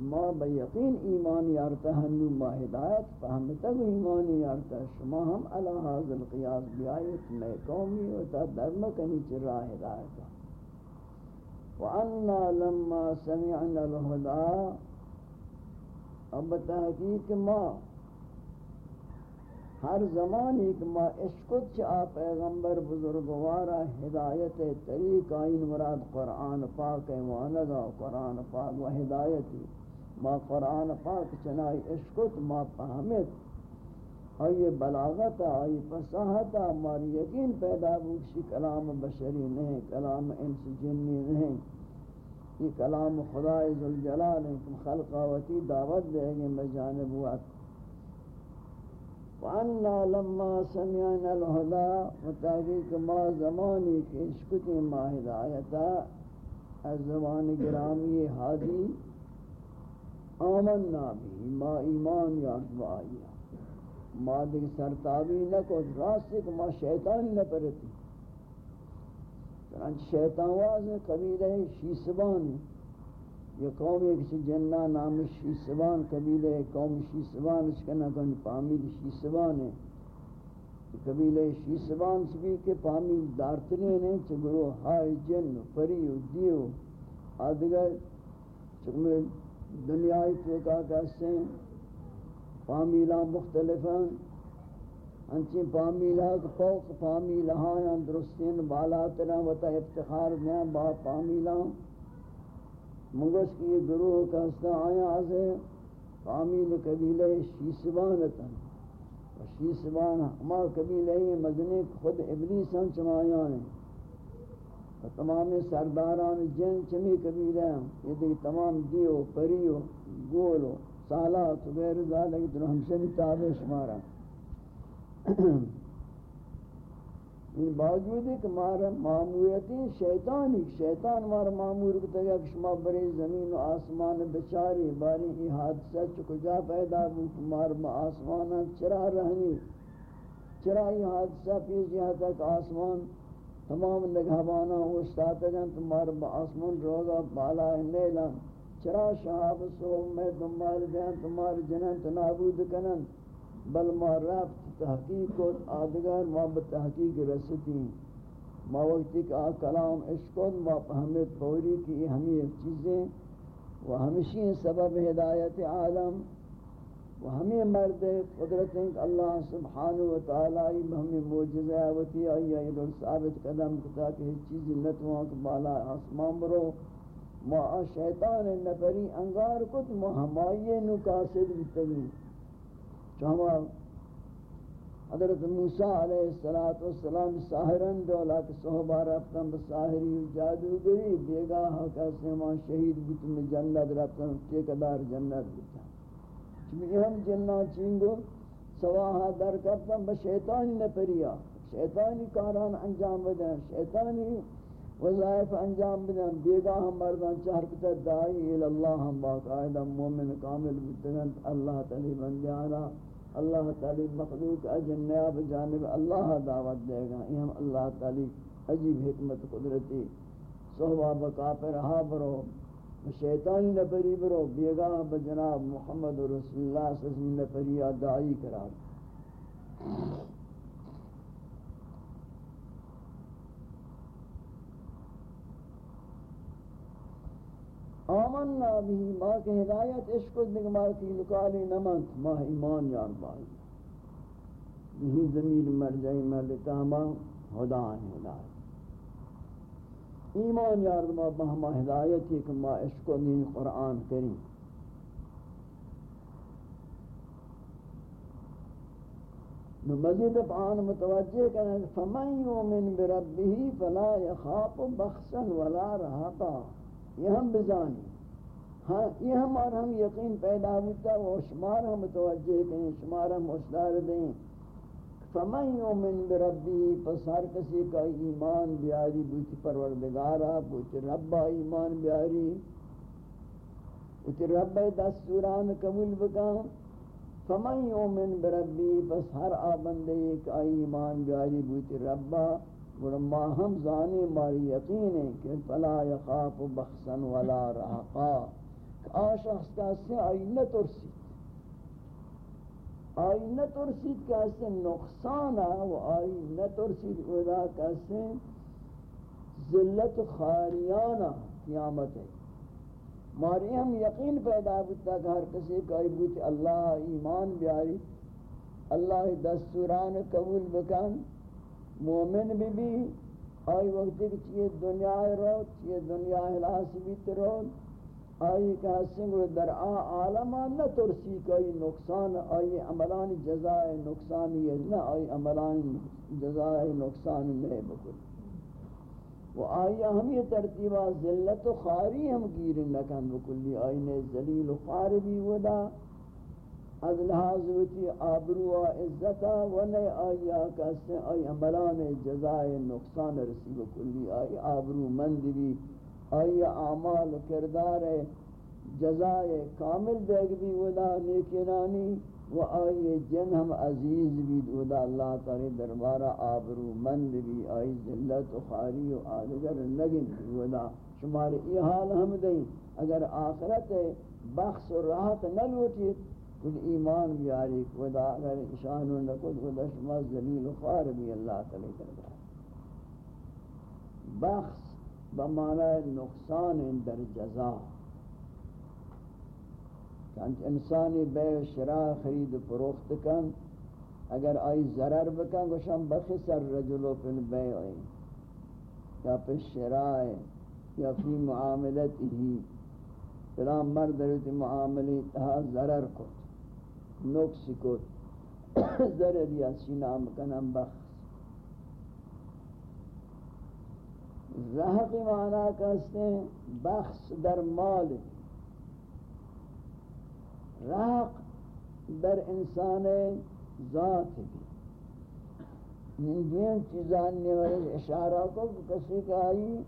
Speaker 1: ما با یقین ایمان یارتا ہنو ما ہدایت فہمتا کو ایمان یارتا شما ہم علا حاضر قیاس بیایت میں قومی ہوتا درمکنی چر راہ ہدایتا وَأَنَّا لَمَّا سَمِعْنَا الْهُدَى، اب تحقیق ما ہر زمان ایک ما عشقت چا پیغمبر بزرگوارا ہدایت طریق آئین مراد قرآن پاک ایمانگا قرآن پاک و ہدایتی. ما قرآن پاک چنائی عشقت ما فہمت آئی بلاغت، آئی فصاحت ہماری یقین پیدا بوکشی کلام بشری نہیں، کلام انس جنی نہیں. یہ کلام خدا ذوالجلال ہے کہ خلقاوتی دعوت دے گے بجانب وقت. وَأَنَّا لَمَّا سَمِعْنَا الْهُدَى متاقیق ما زمانی کے عشقتی ما ہدایتا از زمان گرامی حادی آمنا بھی ما ایمان یاد با آیا ما دیکھ سرتابی نکو راستے کہ ما شیطانی نپرتی چنانچہ شیطان واضح قبیلہ شیسبان یہ قوم ایک جنہ نام شیسبان قبیلہ قوم شیسبان اس کا نکن پامید شیسبان ہے قبیلہ شیسبان سے بھی کہ پامید دارتنے نے چگرو ہائی جن پری و دیو. آدھگر چکمہ دنیای تو کا کہتے ہیں فامیلہ مختلف ہیں انچی فامیلہ کے فوق فامیلہ ہیں درستین بالا ترہ وطا افتخار دیں با فامیلہ منگوش کی یہ گروہ کہستا آیا آزے فامیل قبیلہ شیسبانتا و شیسبان ہما قبیلہ مدنی خود ابلیس ہم چمایان ہیں و تمام سرداران جن چمی قبیلہ ہیں یہ دیکھ تمام دیو، پریو، گولو، سالات و غیر ذالک، در ہمشنی تابع شمارا این باوجود ہے کہ مارا معمولیتی شیطان ہی، شیطان مارا معمول کتا گیا کہ شما بری زمین و آسمان بچاری، باری ای حادثہ چکو جا پیدا بود مارا آسمان چرا رہنی؟ چرا ای حادثہ پیش یہاں تک آسمان تمام نگہبانا ہوشتاتا گا تمہارا آسمان روگا بالا نیلا۔ چرا شہاب صحب میں دنبال دیں تمہارا جنن تنابود کنن؟ بل ما رفت تحقیق کو آدگر ما بتحقیق رسدیں ما وقتی کہ کلام عشق ما ہمیں فوری کی ہمیں چیزیں۔ و ہمیشہ سبب ہدایت عالم۔ و ہمیں مرد قدرت ہیں کہ اللہ سبحانہ و تعالی ہمیں معجزہ آوتی آئی آئی در ثابت قدم کتا کہ چیز نتوان کہ بالا آسمان برو. ما شیطان نفری انگار کت ما ہمائی نکاسد بتگی چاہما حضرت موسیٰ علیہ السلام ساہرن دولا کہ صحبہ رفتن بساہری جادوگری، بیگاہ کسی ما شہید بتم جنت رفتن ٹیکدار جنت بتا چمی ہم جنہ چینگو سواہا در کرتن بشیطانی نپریا، شیطانی کاران انجام بدن، شیطانی وظائف انجام بدن، بیگاہ ہم مردان چہر کتا دائی الاللہ ہم باقاعدہ مومن کامل بتگن اللہ تعالی بندیانا، اللہ تعالی مخلوق اجناب جانب اللہ دعوت دے گا، یہ ہم اللہ تعالی عجیب حکمت قدرتی، صحبہ بقا پر رہا برو شیطانی نفری برو بیگاہ بجناب محمد رسول اللہ صلی اللہ علیہ وسلم نفری دعائی قرار۔ آمنا بھی ما کہ ہدایت عشق و دگمار کی لکالی نمت ما ایمان یار بائی یہی زمین مرجعی ملتا ما خدا ہدایت۔ ایمان یار ما بہما ہدایت ہے کہ ما عشق و دین قرآن کریں مزید افعان متوجہ کرنے فمن یومن بربه فلا يخاف بخسا ولا رہتا یہ ہم بزانی۔ ہاں یہ ہمار ہم یقین پیدا ہوتا ہے، وہ شمار ہم متوجہ کریں، شمار ہم اشدار دیں فمن یومن بربی پس ہر کسی کا ایمان بیاری بوتی پروردگارا بوتی ربا ایمان بیاری۔ بوتی رب دستوران قبول بکا۔ فمن یومن بربی پس ہر آبندے کا ایمان بیاری بوتی ربا ما ہم زانی ماری یقین ہے کہ فلا یخاف بخسن ولا رحقا آ شخص کا سے آئینہ ترسید آئینہ ترسید کا نقصان ہے وہ آئینہ ترسید ادا کا ذلت خاریانہ قیامت ہے ماری ہم یقین پیدا ہوتا کہ ہر کسی کا بوت اللہ ایمان بیاری اللہ دستوران قبول بکن، مومن بھی بھی آئی وقت کہ چیئے دنیا رو چیئے دنیا حلاس بھی ترو آئی کہ سنگو در آ عالمہ نہ ترسی کوئی نقصان آئی عملان جزائے نقصانی ہے نہ آئی عملان جزائے نقصان نہیں بکل۔ وہ آئی ہم یہ ترتیبہ ذلت و خاری ہم گیرن لکن بکلی آئی نے ذلیل و خار بھی ودا۔ از لحاظ ہوتی آبرو و عزتا و نئے آیا کہتے آئی عملان جزائے نقصان رسی و کلی آئی آبرو مند بھی۔ آئی اعمال کردار جزائے کامل دیکھ بھی ودا نیکنانی و آئی جن ہم عزیز بھی ودا اللہ تعالی دربارہ آبرو مند بھی، آئی ذلت و خاری و آدگر نگن بھی ودا۔ شمار ای حال ہم دیں۔ اگر آخرت بخص و راحت نہ لوٹیت کل ایمان بیاری خدا اگر اشانو نکد خدا شما ذلیل و خار بھی اللہ تعالی کرتا بخص بمعنی نقصان در جزا. کانچ انسانی بے شراء خرید پروخت کن، اگر آئی ضرر بکن، گوشم بخسر رجلو پی البیعی یا پی شراء یا فی معاملتی ہی. فلان مرد روتی معاملی تہا ضرر کن نقص کو ضرر یا سینام کنم بخص رحق معنی کہتے ہیں بخص در مال۔ رحق در انسان ذات بھی دوین چیزان نیوز اشارہ کو کسی کا آئی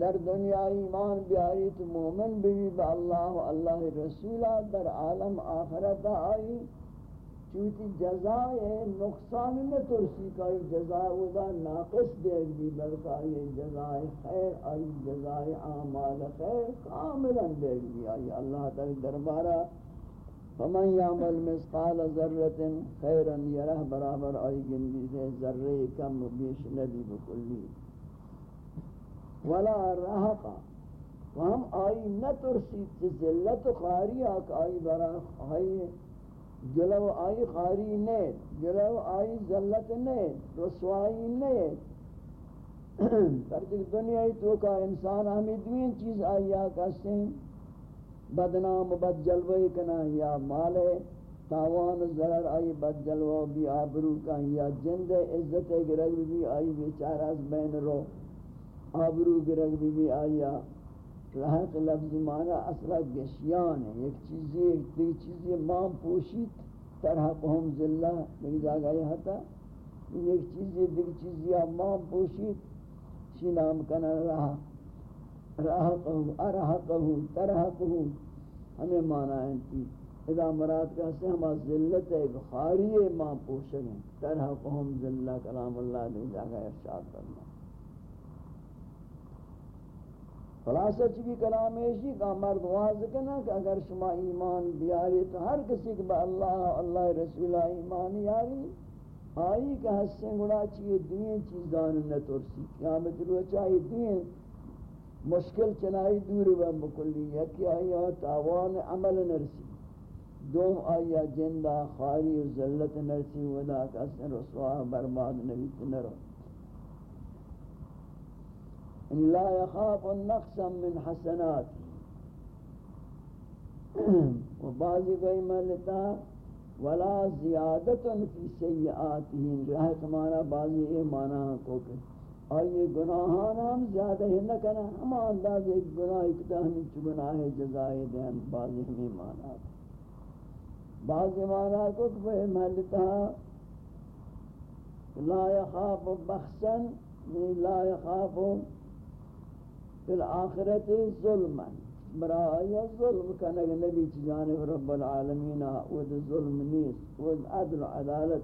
Speaker 1: در دنیا ایمان بیاری تو مومن بھی با اللہ و اللہ رسولہ در عالم آخرت آئی۔ چوتی جزائے نقصان نہ ترسی کا جزائے ادا ناقص دے گی بلکہ یہ جزائے خیر، آئی جزائے اعمال خیر کاملا دے گی آئی۔ اللہ تعالی دربارہ فمن يعمل مثقال ذره خيرا يره برابر، آئی گندی سے ذرے کم بیش نبی بکلی۔ ولا رهقا وهم آئی نہ ترسی ذلت خاری آک آئی برا آئی جلو آئی خاری نیت، جلو آئی ذلت نیت، رسوائی نیت۔ پر دنیای تو کا انسان ہمیں دوین چیز آئی آکا سیں بدنام بد جلوے کنا یا مال تاوان ضرر آئی بد جلوہ بھی آبرو کا یا جند عزت گرگ بھی آئی بیچارہ از بین رو۔ آبرو گرگ بھی آئی رہت لفظ مانا اصلا گشیان ہے۔ ایک چیزی ایک دیکھ چیزی مام پوشید ترحق ہم ذلہ لیکن جاگا یہ ہتا ایک چیزی دیکھ چیزی مام پوشید شی نام کنا؟ رہا رحقه ارحقه ترحقه ہمیں معنی ہے کہ اذا مراد کا سے ہم ذلت ہے خاری ماں پوشن ترحقهم ذلہ کلام اللہ نے جگہ ارشاد فرما خلاصہ چکی کلام ایشی کا مرد واضح کرنا کہ اگر شما ایمان بیاری تو ہر کسی کہ با اللہ اللہ رسولہ ایمان یاری، آئی کہ حسن گڑا چیئے دین چیزان نترسی، قیامت رو چاہیے دین، مشکل چنائی دور و مکلی، یکی آیا تاوان عمل نرسی، دوم آیا جندہ خاری و ذلت نرسی، ودا کسن رسوا برباد نبیت نرو. ان لا يخاف النقصا من حسنات و بعضی کوئی ملتا، ولا زیادت فی سیئاتهم رہا کمانا بعضی یہ مانا کو کہ آئیے گناہان ہم زیادہ ہی نہ کنا ہم انداز ایک گناہ اکتا ہمیں چو گناہ جزائے دیں بعضی ہمیں مانا بعضی مانا کو کہ محلتا لا يخاف بخصا یعنی لا يخاف فی الآخرت ظلما. برای ظلم کنگ نبی چی جانب رب العالمین ود ظلم نیست، ود عدل عدالت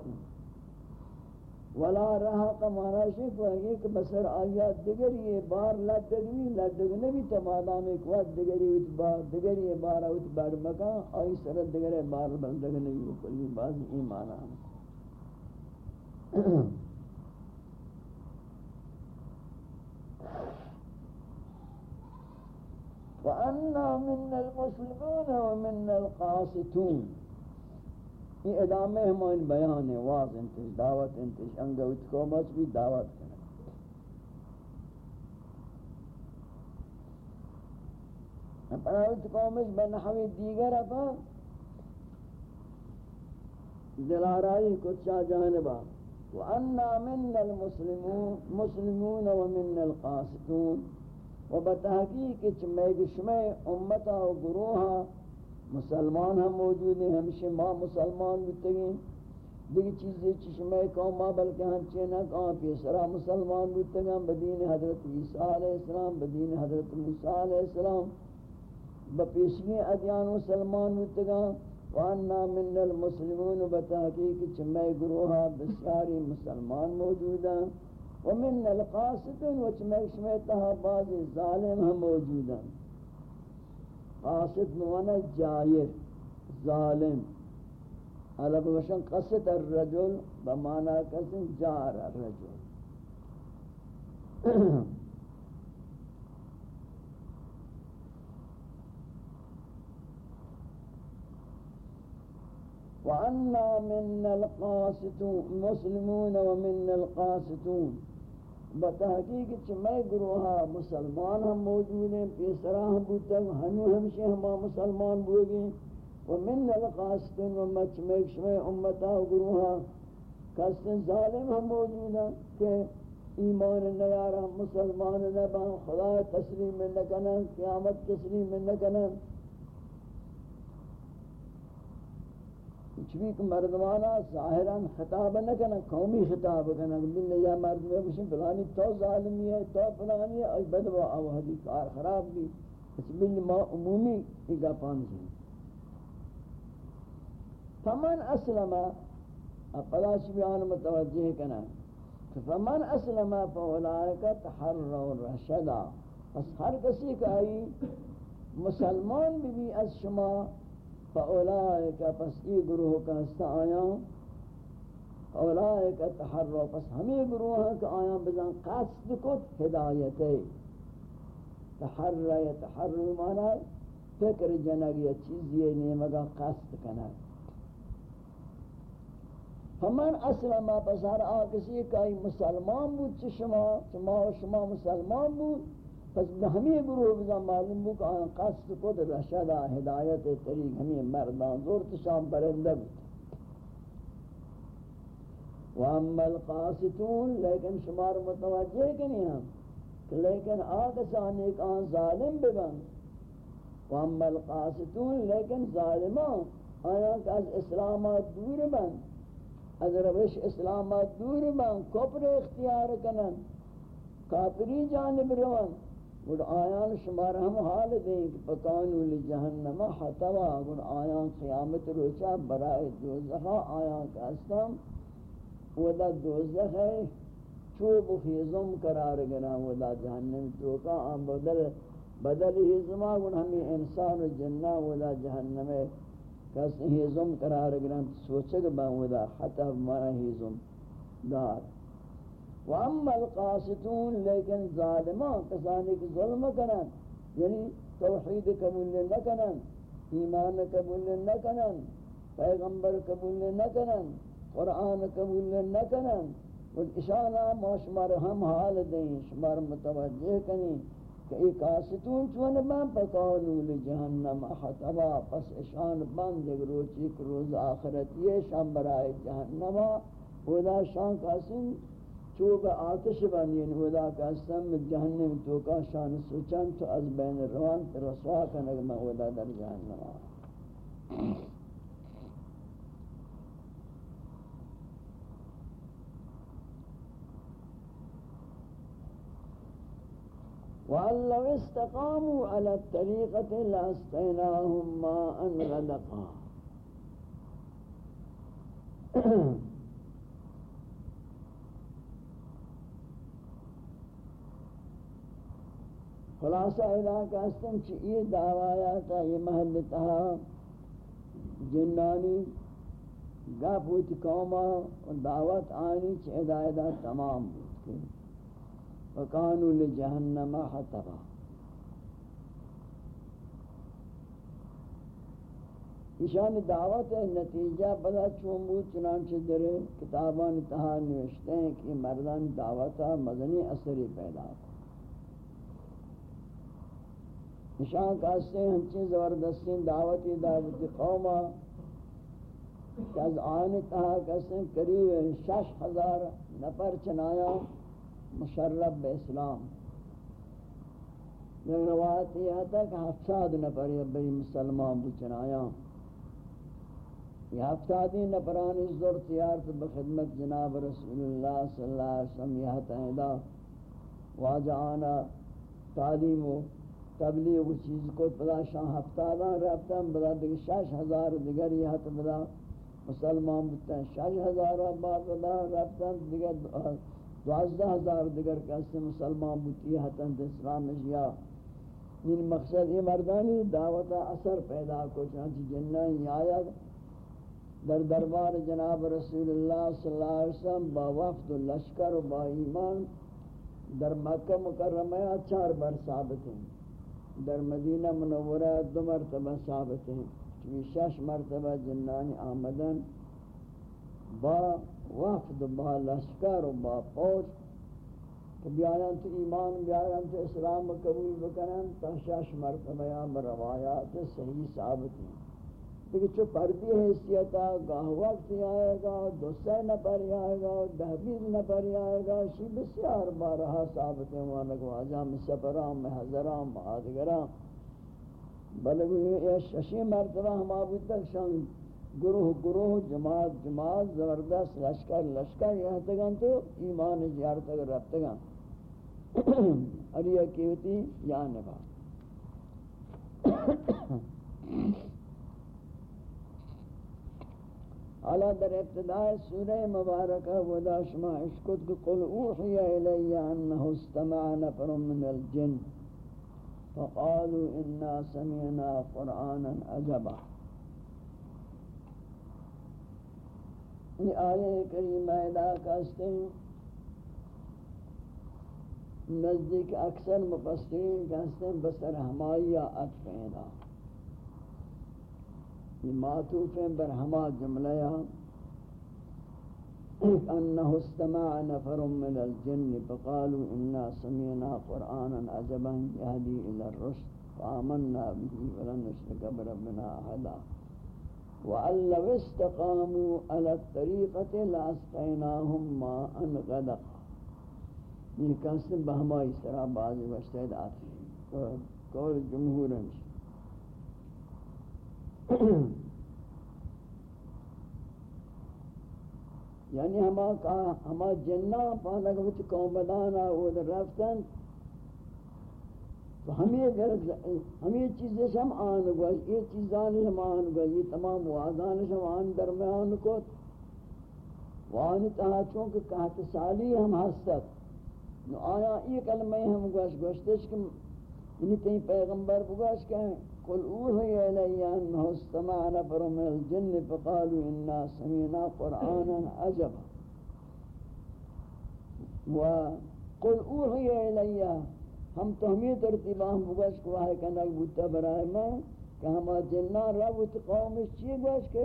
Speaker 1: ولا رہا کمانا شک وہی کہ بسر آیات دیگری یہ بار لدگوی لدگو نبی تمادام ایک وقت دیگری وچ بار دیگری بار وچ بار مکان، آئی سر دیگری بار بندگ نبی وکلی بعض ایمانا وأنا من المسلمون ومن القاسطون. یہ ادامہ ہمائن بیان ہے واز انتش دعوت انتش. انگا اتکو بچ بھی دعوت کرنا پناوت قومش بنحوی دیگر اپا. دلارائی کچا جانبا وَأَنَّا مِنَّ الْمُسْلِمُونَ وَمِنَّ الْقَاسِتُونَ الْقَاسِتُونَ وبتحقیق چمیگ شمع امتا و گروہا مسلمان ہم موجود ہیں ہمشہ ماں مسلمان بودتے ہیں دیکھ چیزیں چشمہ قومہ بلکہ ہم چینہ کہاں پیسرا مسلمان بودتے ہیں بدین حضرت عیسیٰ علیہ السلام بدین حضرت موسیٰ علیہ السلام بپیشگی ادیان مسلمان بودتے ہیں وَأَنَّا مِنَّ الْمُسْلِمُونَ بتحقیق چمہ گروہا بسیاری مسلمان موجود ہیں وَمِنَّ وَچمہ شمہ تہا بعض ظالم ہم قاصد موانا جائر ظالم۔ حالا بگوشن قصد الرجل بمانا کسن جار الرجل۔ وَأَنَّا مِنَّ الْقَاسِتُونَ مُسْلِمُونَ وَمِنَّ الْقَاسِتُونَ بتحقیق چمے گروہا مسلمان ہم موجود ہیں پیسرا ہم بودتا ہنو ہمشہ ہما مسلمان بوگی ومن القاستن ومچمک شمع امتا گروہا کستن ظالم ہم موجود ہیں کہ ایمان نیارا، مسلمان نبا خدا تسلیم نکنن، قیامت تسلیم نکنن۔ چوی کہ مردمانا ظاہران خطاب نہ کنا قومی خطاب کنا بل یا مرد میں بشن فلانی تو ظالمی ہے، تو فلانی ہے، ای بدوا او حدی کار خراب بھی اس بل ما عمومی ایگا پانچ فمن اسلم، اپلا بیان متوجہ کنا فمن اسلم، فاولائک تحرر رشدا پس ہر کسی کا آئی مسلمان بھی بھی از شما فاولائک پس ای گروہ کا ہستا آیا فاولائک تحرر پس ہمیں گروہ ہیں کہ آیا بزن قصد کت ہدایت تحرر تحرر مانا فکر جنگ یا چیزی نیمگا قصد کنک فمن اسلم پس ہر آکسی کئی مسلمان بود چی شما شما و شما مسلمان بود پس ہمیں گروہ بزا معلوم بود کہ آن قصد کد رشد ہدایت طریق ہمیں مردان زور تشام پرندہ بود. واما القاسطون، لیکن شمار متوجہ کنی ہم لیکن آکسان ایک آن ظالم ببن واما القاسطون، لیکن ظالمان آیا کہ از اسلامات دور بند. از روش اسلام دور من کفر اختیار کنن کافری جانب روان گوڑ آیان شمار ہم حال دیں کہ پکانو لجہنم حتوا گوڑ آیان قیامت روچا برائے دوزخا آیان کا اسلام ودا دوزخ ہے، چوب خیزم قرار گنا ودا جہنم توکا، آن بدل بدل ہزما گوڑ ہمیں انسان و جنہ ودا جہنم ہے کس ہیزم قرار گرن سوچگ باودا حتی مانا ہیزم دار۔ واما القاسطون لیکن ظالمان کسانی کی ظلم کرن یعنی توحید قبول نہ کرن ایمان قبول نہ کرن پیغمبر قبول نہ کرن قرآن قبول نہ کرن اشانہ ما شمار ہم حال دیں شمار متوجہ کنیں کہ ایک آستون چون من پکانو لجہنم حتبا پس اشان بند ایک روچی کہ روز آخرت یہ شان برائے جہنم ودا شان کاسن چوب آتش بند یعنی ودا کاسن جہنم تو کا شان سوچن تو از بین روان رسوا کنگ میں ودا در جہنم وأن لو استقاموا على الطريقة لأسقيناهم ماء غدقا خلاصہ علاقہ استن چی یہ دعوایاتا یہ محل تہا جنانی گا پوچھ قوما دعوت آنی چی ہدایتہ تمام بود وکانو لجہنم حتبا ایشان دعوت ہے نتیجہ بدا چون بود چنانچہ در کتابان تہا نوشتے ہیں کہ مردان دعوتا مدنی اثری پیدا کو نشان کہتے ہیں ہنچی زبردستین دعوتی دعوتی قوما کہ از آن تہا کہتے ہیں، قریب شش ہزار نفر چنایا مشرف بے اسلام۔ یہ روایت یہ آتا کہ ہفتاد نفر یہ بڑی مسلمان بچنایا یہ ہفتادی نفران اس دور تیارت بخدمت جناب رسول اللہ صلی اللہ علیہ وسلم، یہ تہدہ واجہ آنا تعلیم و تبلیغ و چیز کو پدا شاہ ہفتادان رفتہ بدا دیکھ شش ہزار دیگر یہ بدا مسلمان بتا شش ہزار بعد بدا رفتہ دیگر دوازدہ ہزار دیگر کسی مسلمان بوتی حتن اسلام اشیا ان مقصد یہ مردانی دعوت اثر پیدا کو چانچہ جنہ ہی آیا در دربار جناب رسول اللہ صلی اللہ علیہ وسلم با وفد و لشکر و با ایمان در مکہ مکرمہ چار بر ثابت ہیں۔ در مدینہ منورہ دو مرتبہ ثابت ہیں چوی شش مرتبہ جنانی آمدن با وفد، با لشکر و با فوج کہ بیایان تو ایمان بیایان تو اسلام قبول بکنن تا شش مرتبہ یا روایات صحیح ثابت ہیں۔ لیکن چو پردی حیثیتا گاہ وقت آئے گا دو سہ نپر آئے گا دہ بیس نپر آئے گا شی بسیار بارہا ثابت ہیں، وہاں لگو آجام، سفرام میں حضرام، آدگرام۔ بلکہ یہ ششی مرتبہ ہم آبود تک شان گروہ گروہ، جماعت جماعت، زبردست لشکر لشکر یہاں تگن تو ایمان زیارت اگر رفتگن اریا کیوتی یا نبا۔ حالا در ابتداء سورہ مبارکہ ودا شما اشکت قل اوحی الی انہو استمع نفر من الجن فقالوا انا سمعنا قرآنا عجبا یہ آیہ کریمہ ادا ہیں نزدیک اکثر مفسرین کہتے ہیں بسر ہمائیہ عطف یہ معطوف ہیں بر ہما جملہ انه استمع نفر من الجن فقالوا انا سمعنا قرآنا عجبا يهدي إلى الرشد فآمنا به ولن نشرك بربنا احدا وأن لو استقاموا على الطريقة لأسقيناهم ماء غدقا یہ قسم بہمائی سرا بعض وشتید آتی ہے قول جمہور ہمشہ یعنی ہما کا ہما جنہ پانک وچ قومدانا وہ رفتن، تو ہمیں غرض ہمیں چیزیں ہم آن گوش یہ چیزان ہم آن گوش یہ تمام وعدان ہم آن درمیان کو۔ وان تہا چونکہ کہت سالی ہم ہستت نو آیا یہ کلمہ ہم گوش گوشتش کہ یعنی تین پیغمبر بگوش کہ قل أوهي إلي أنه استمع نفر من الجن فقالوا إنا سمينا قرآنا عجبا. وقل أوهي إلي ہم تہمی ترتیبہ ہم بگش کو آئے کنک بودتا برائے میں کہ ہما جنہ رب قوم اس چیئے گوش کہ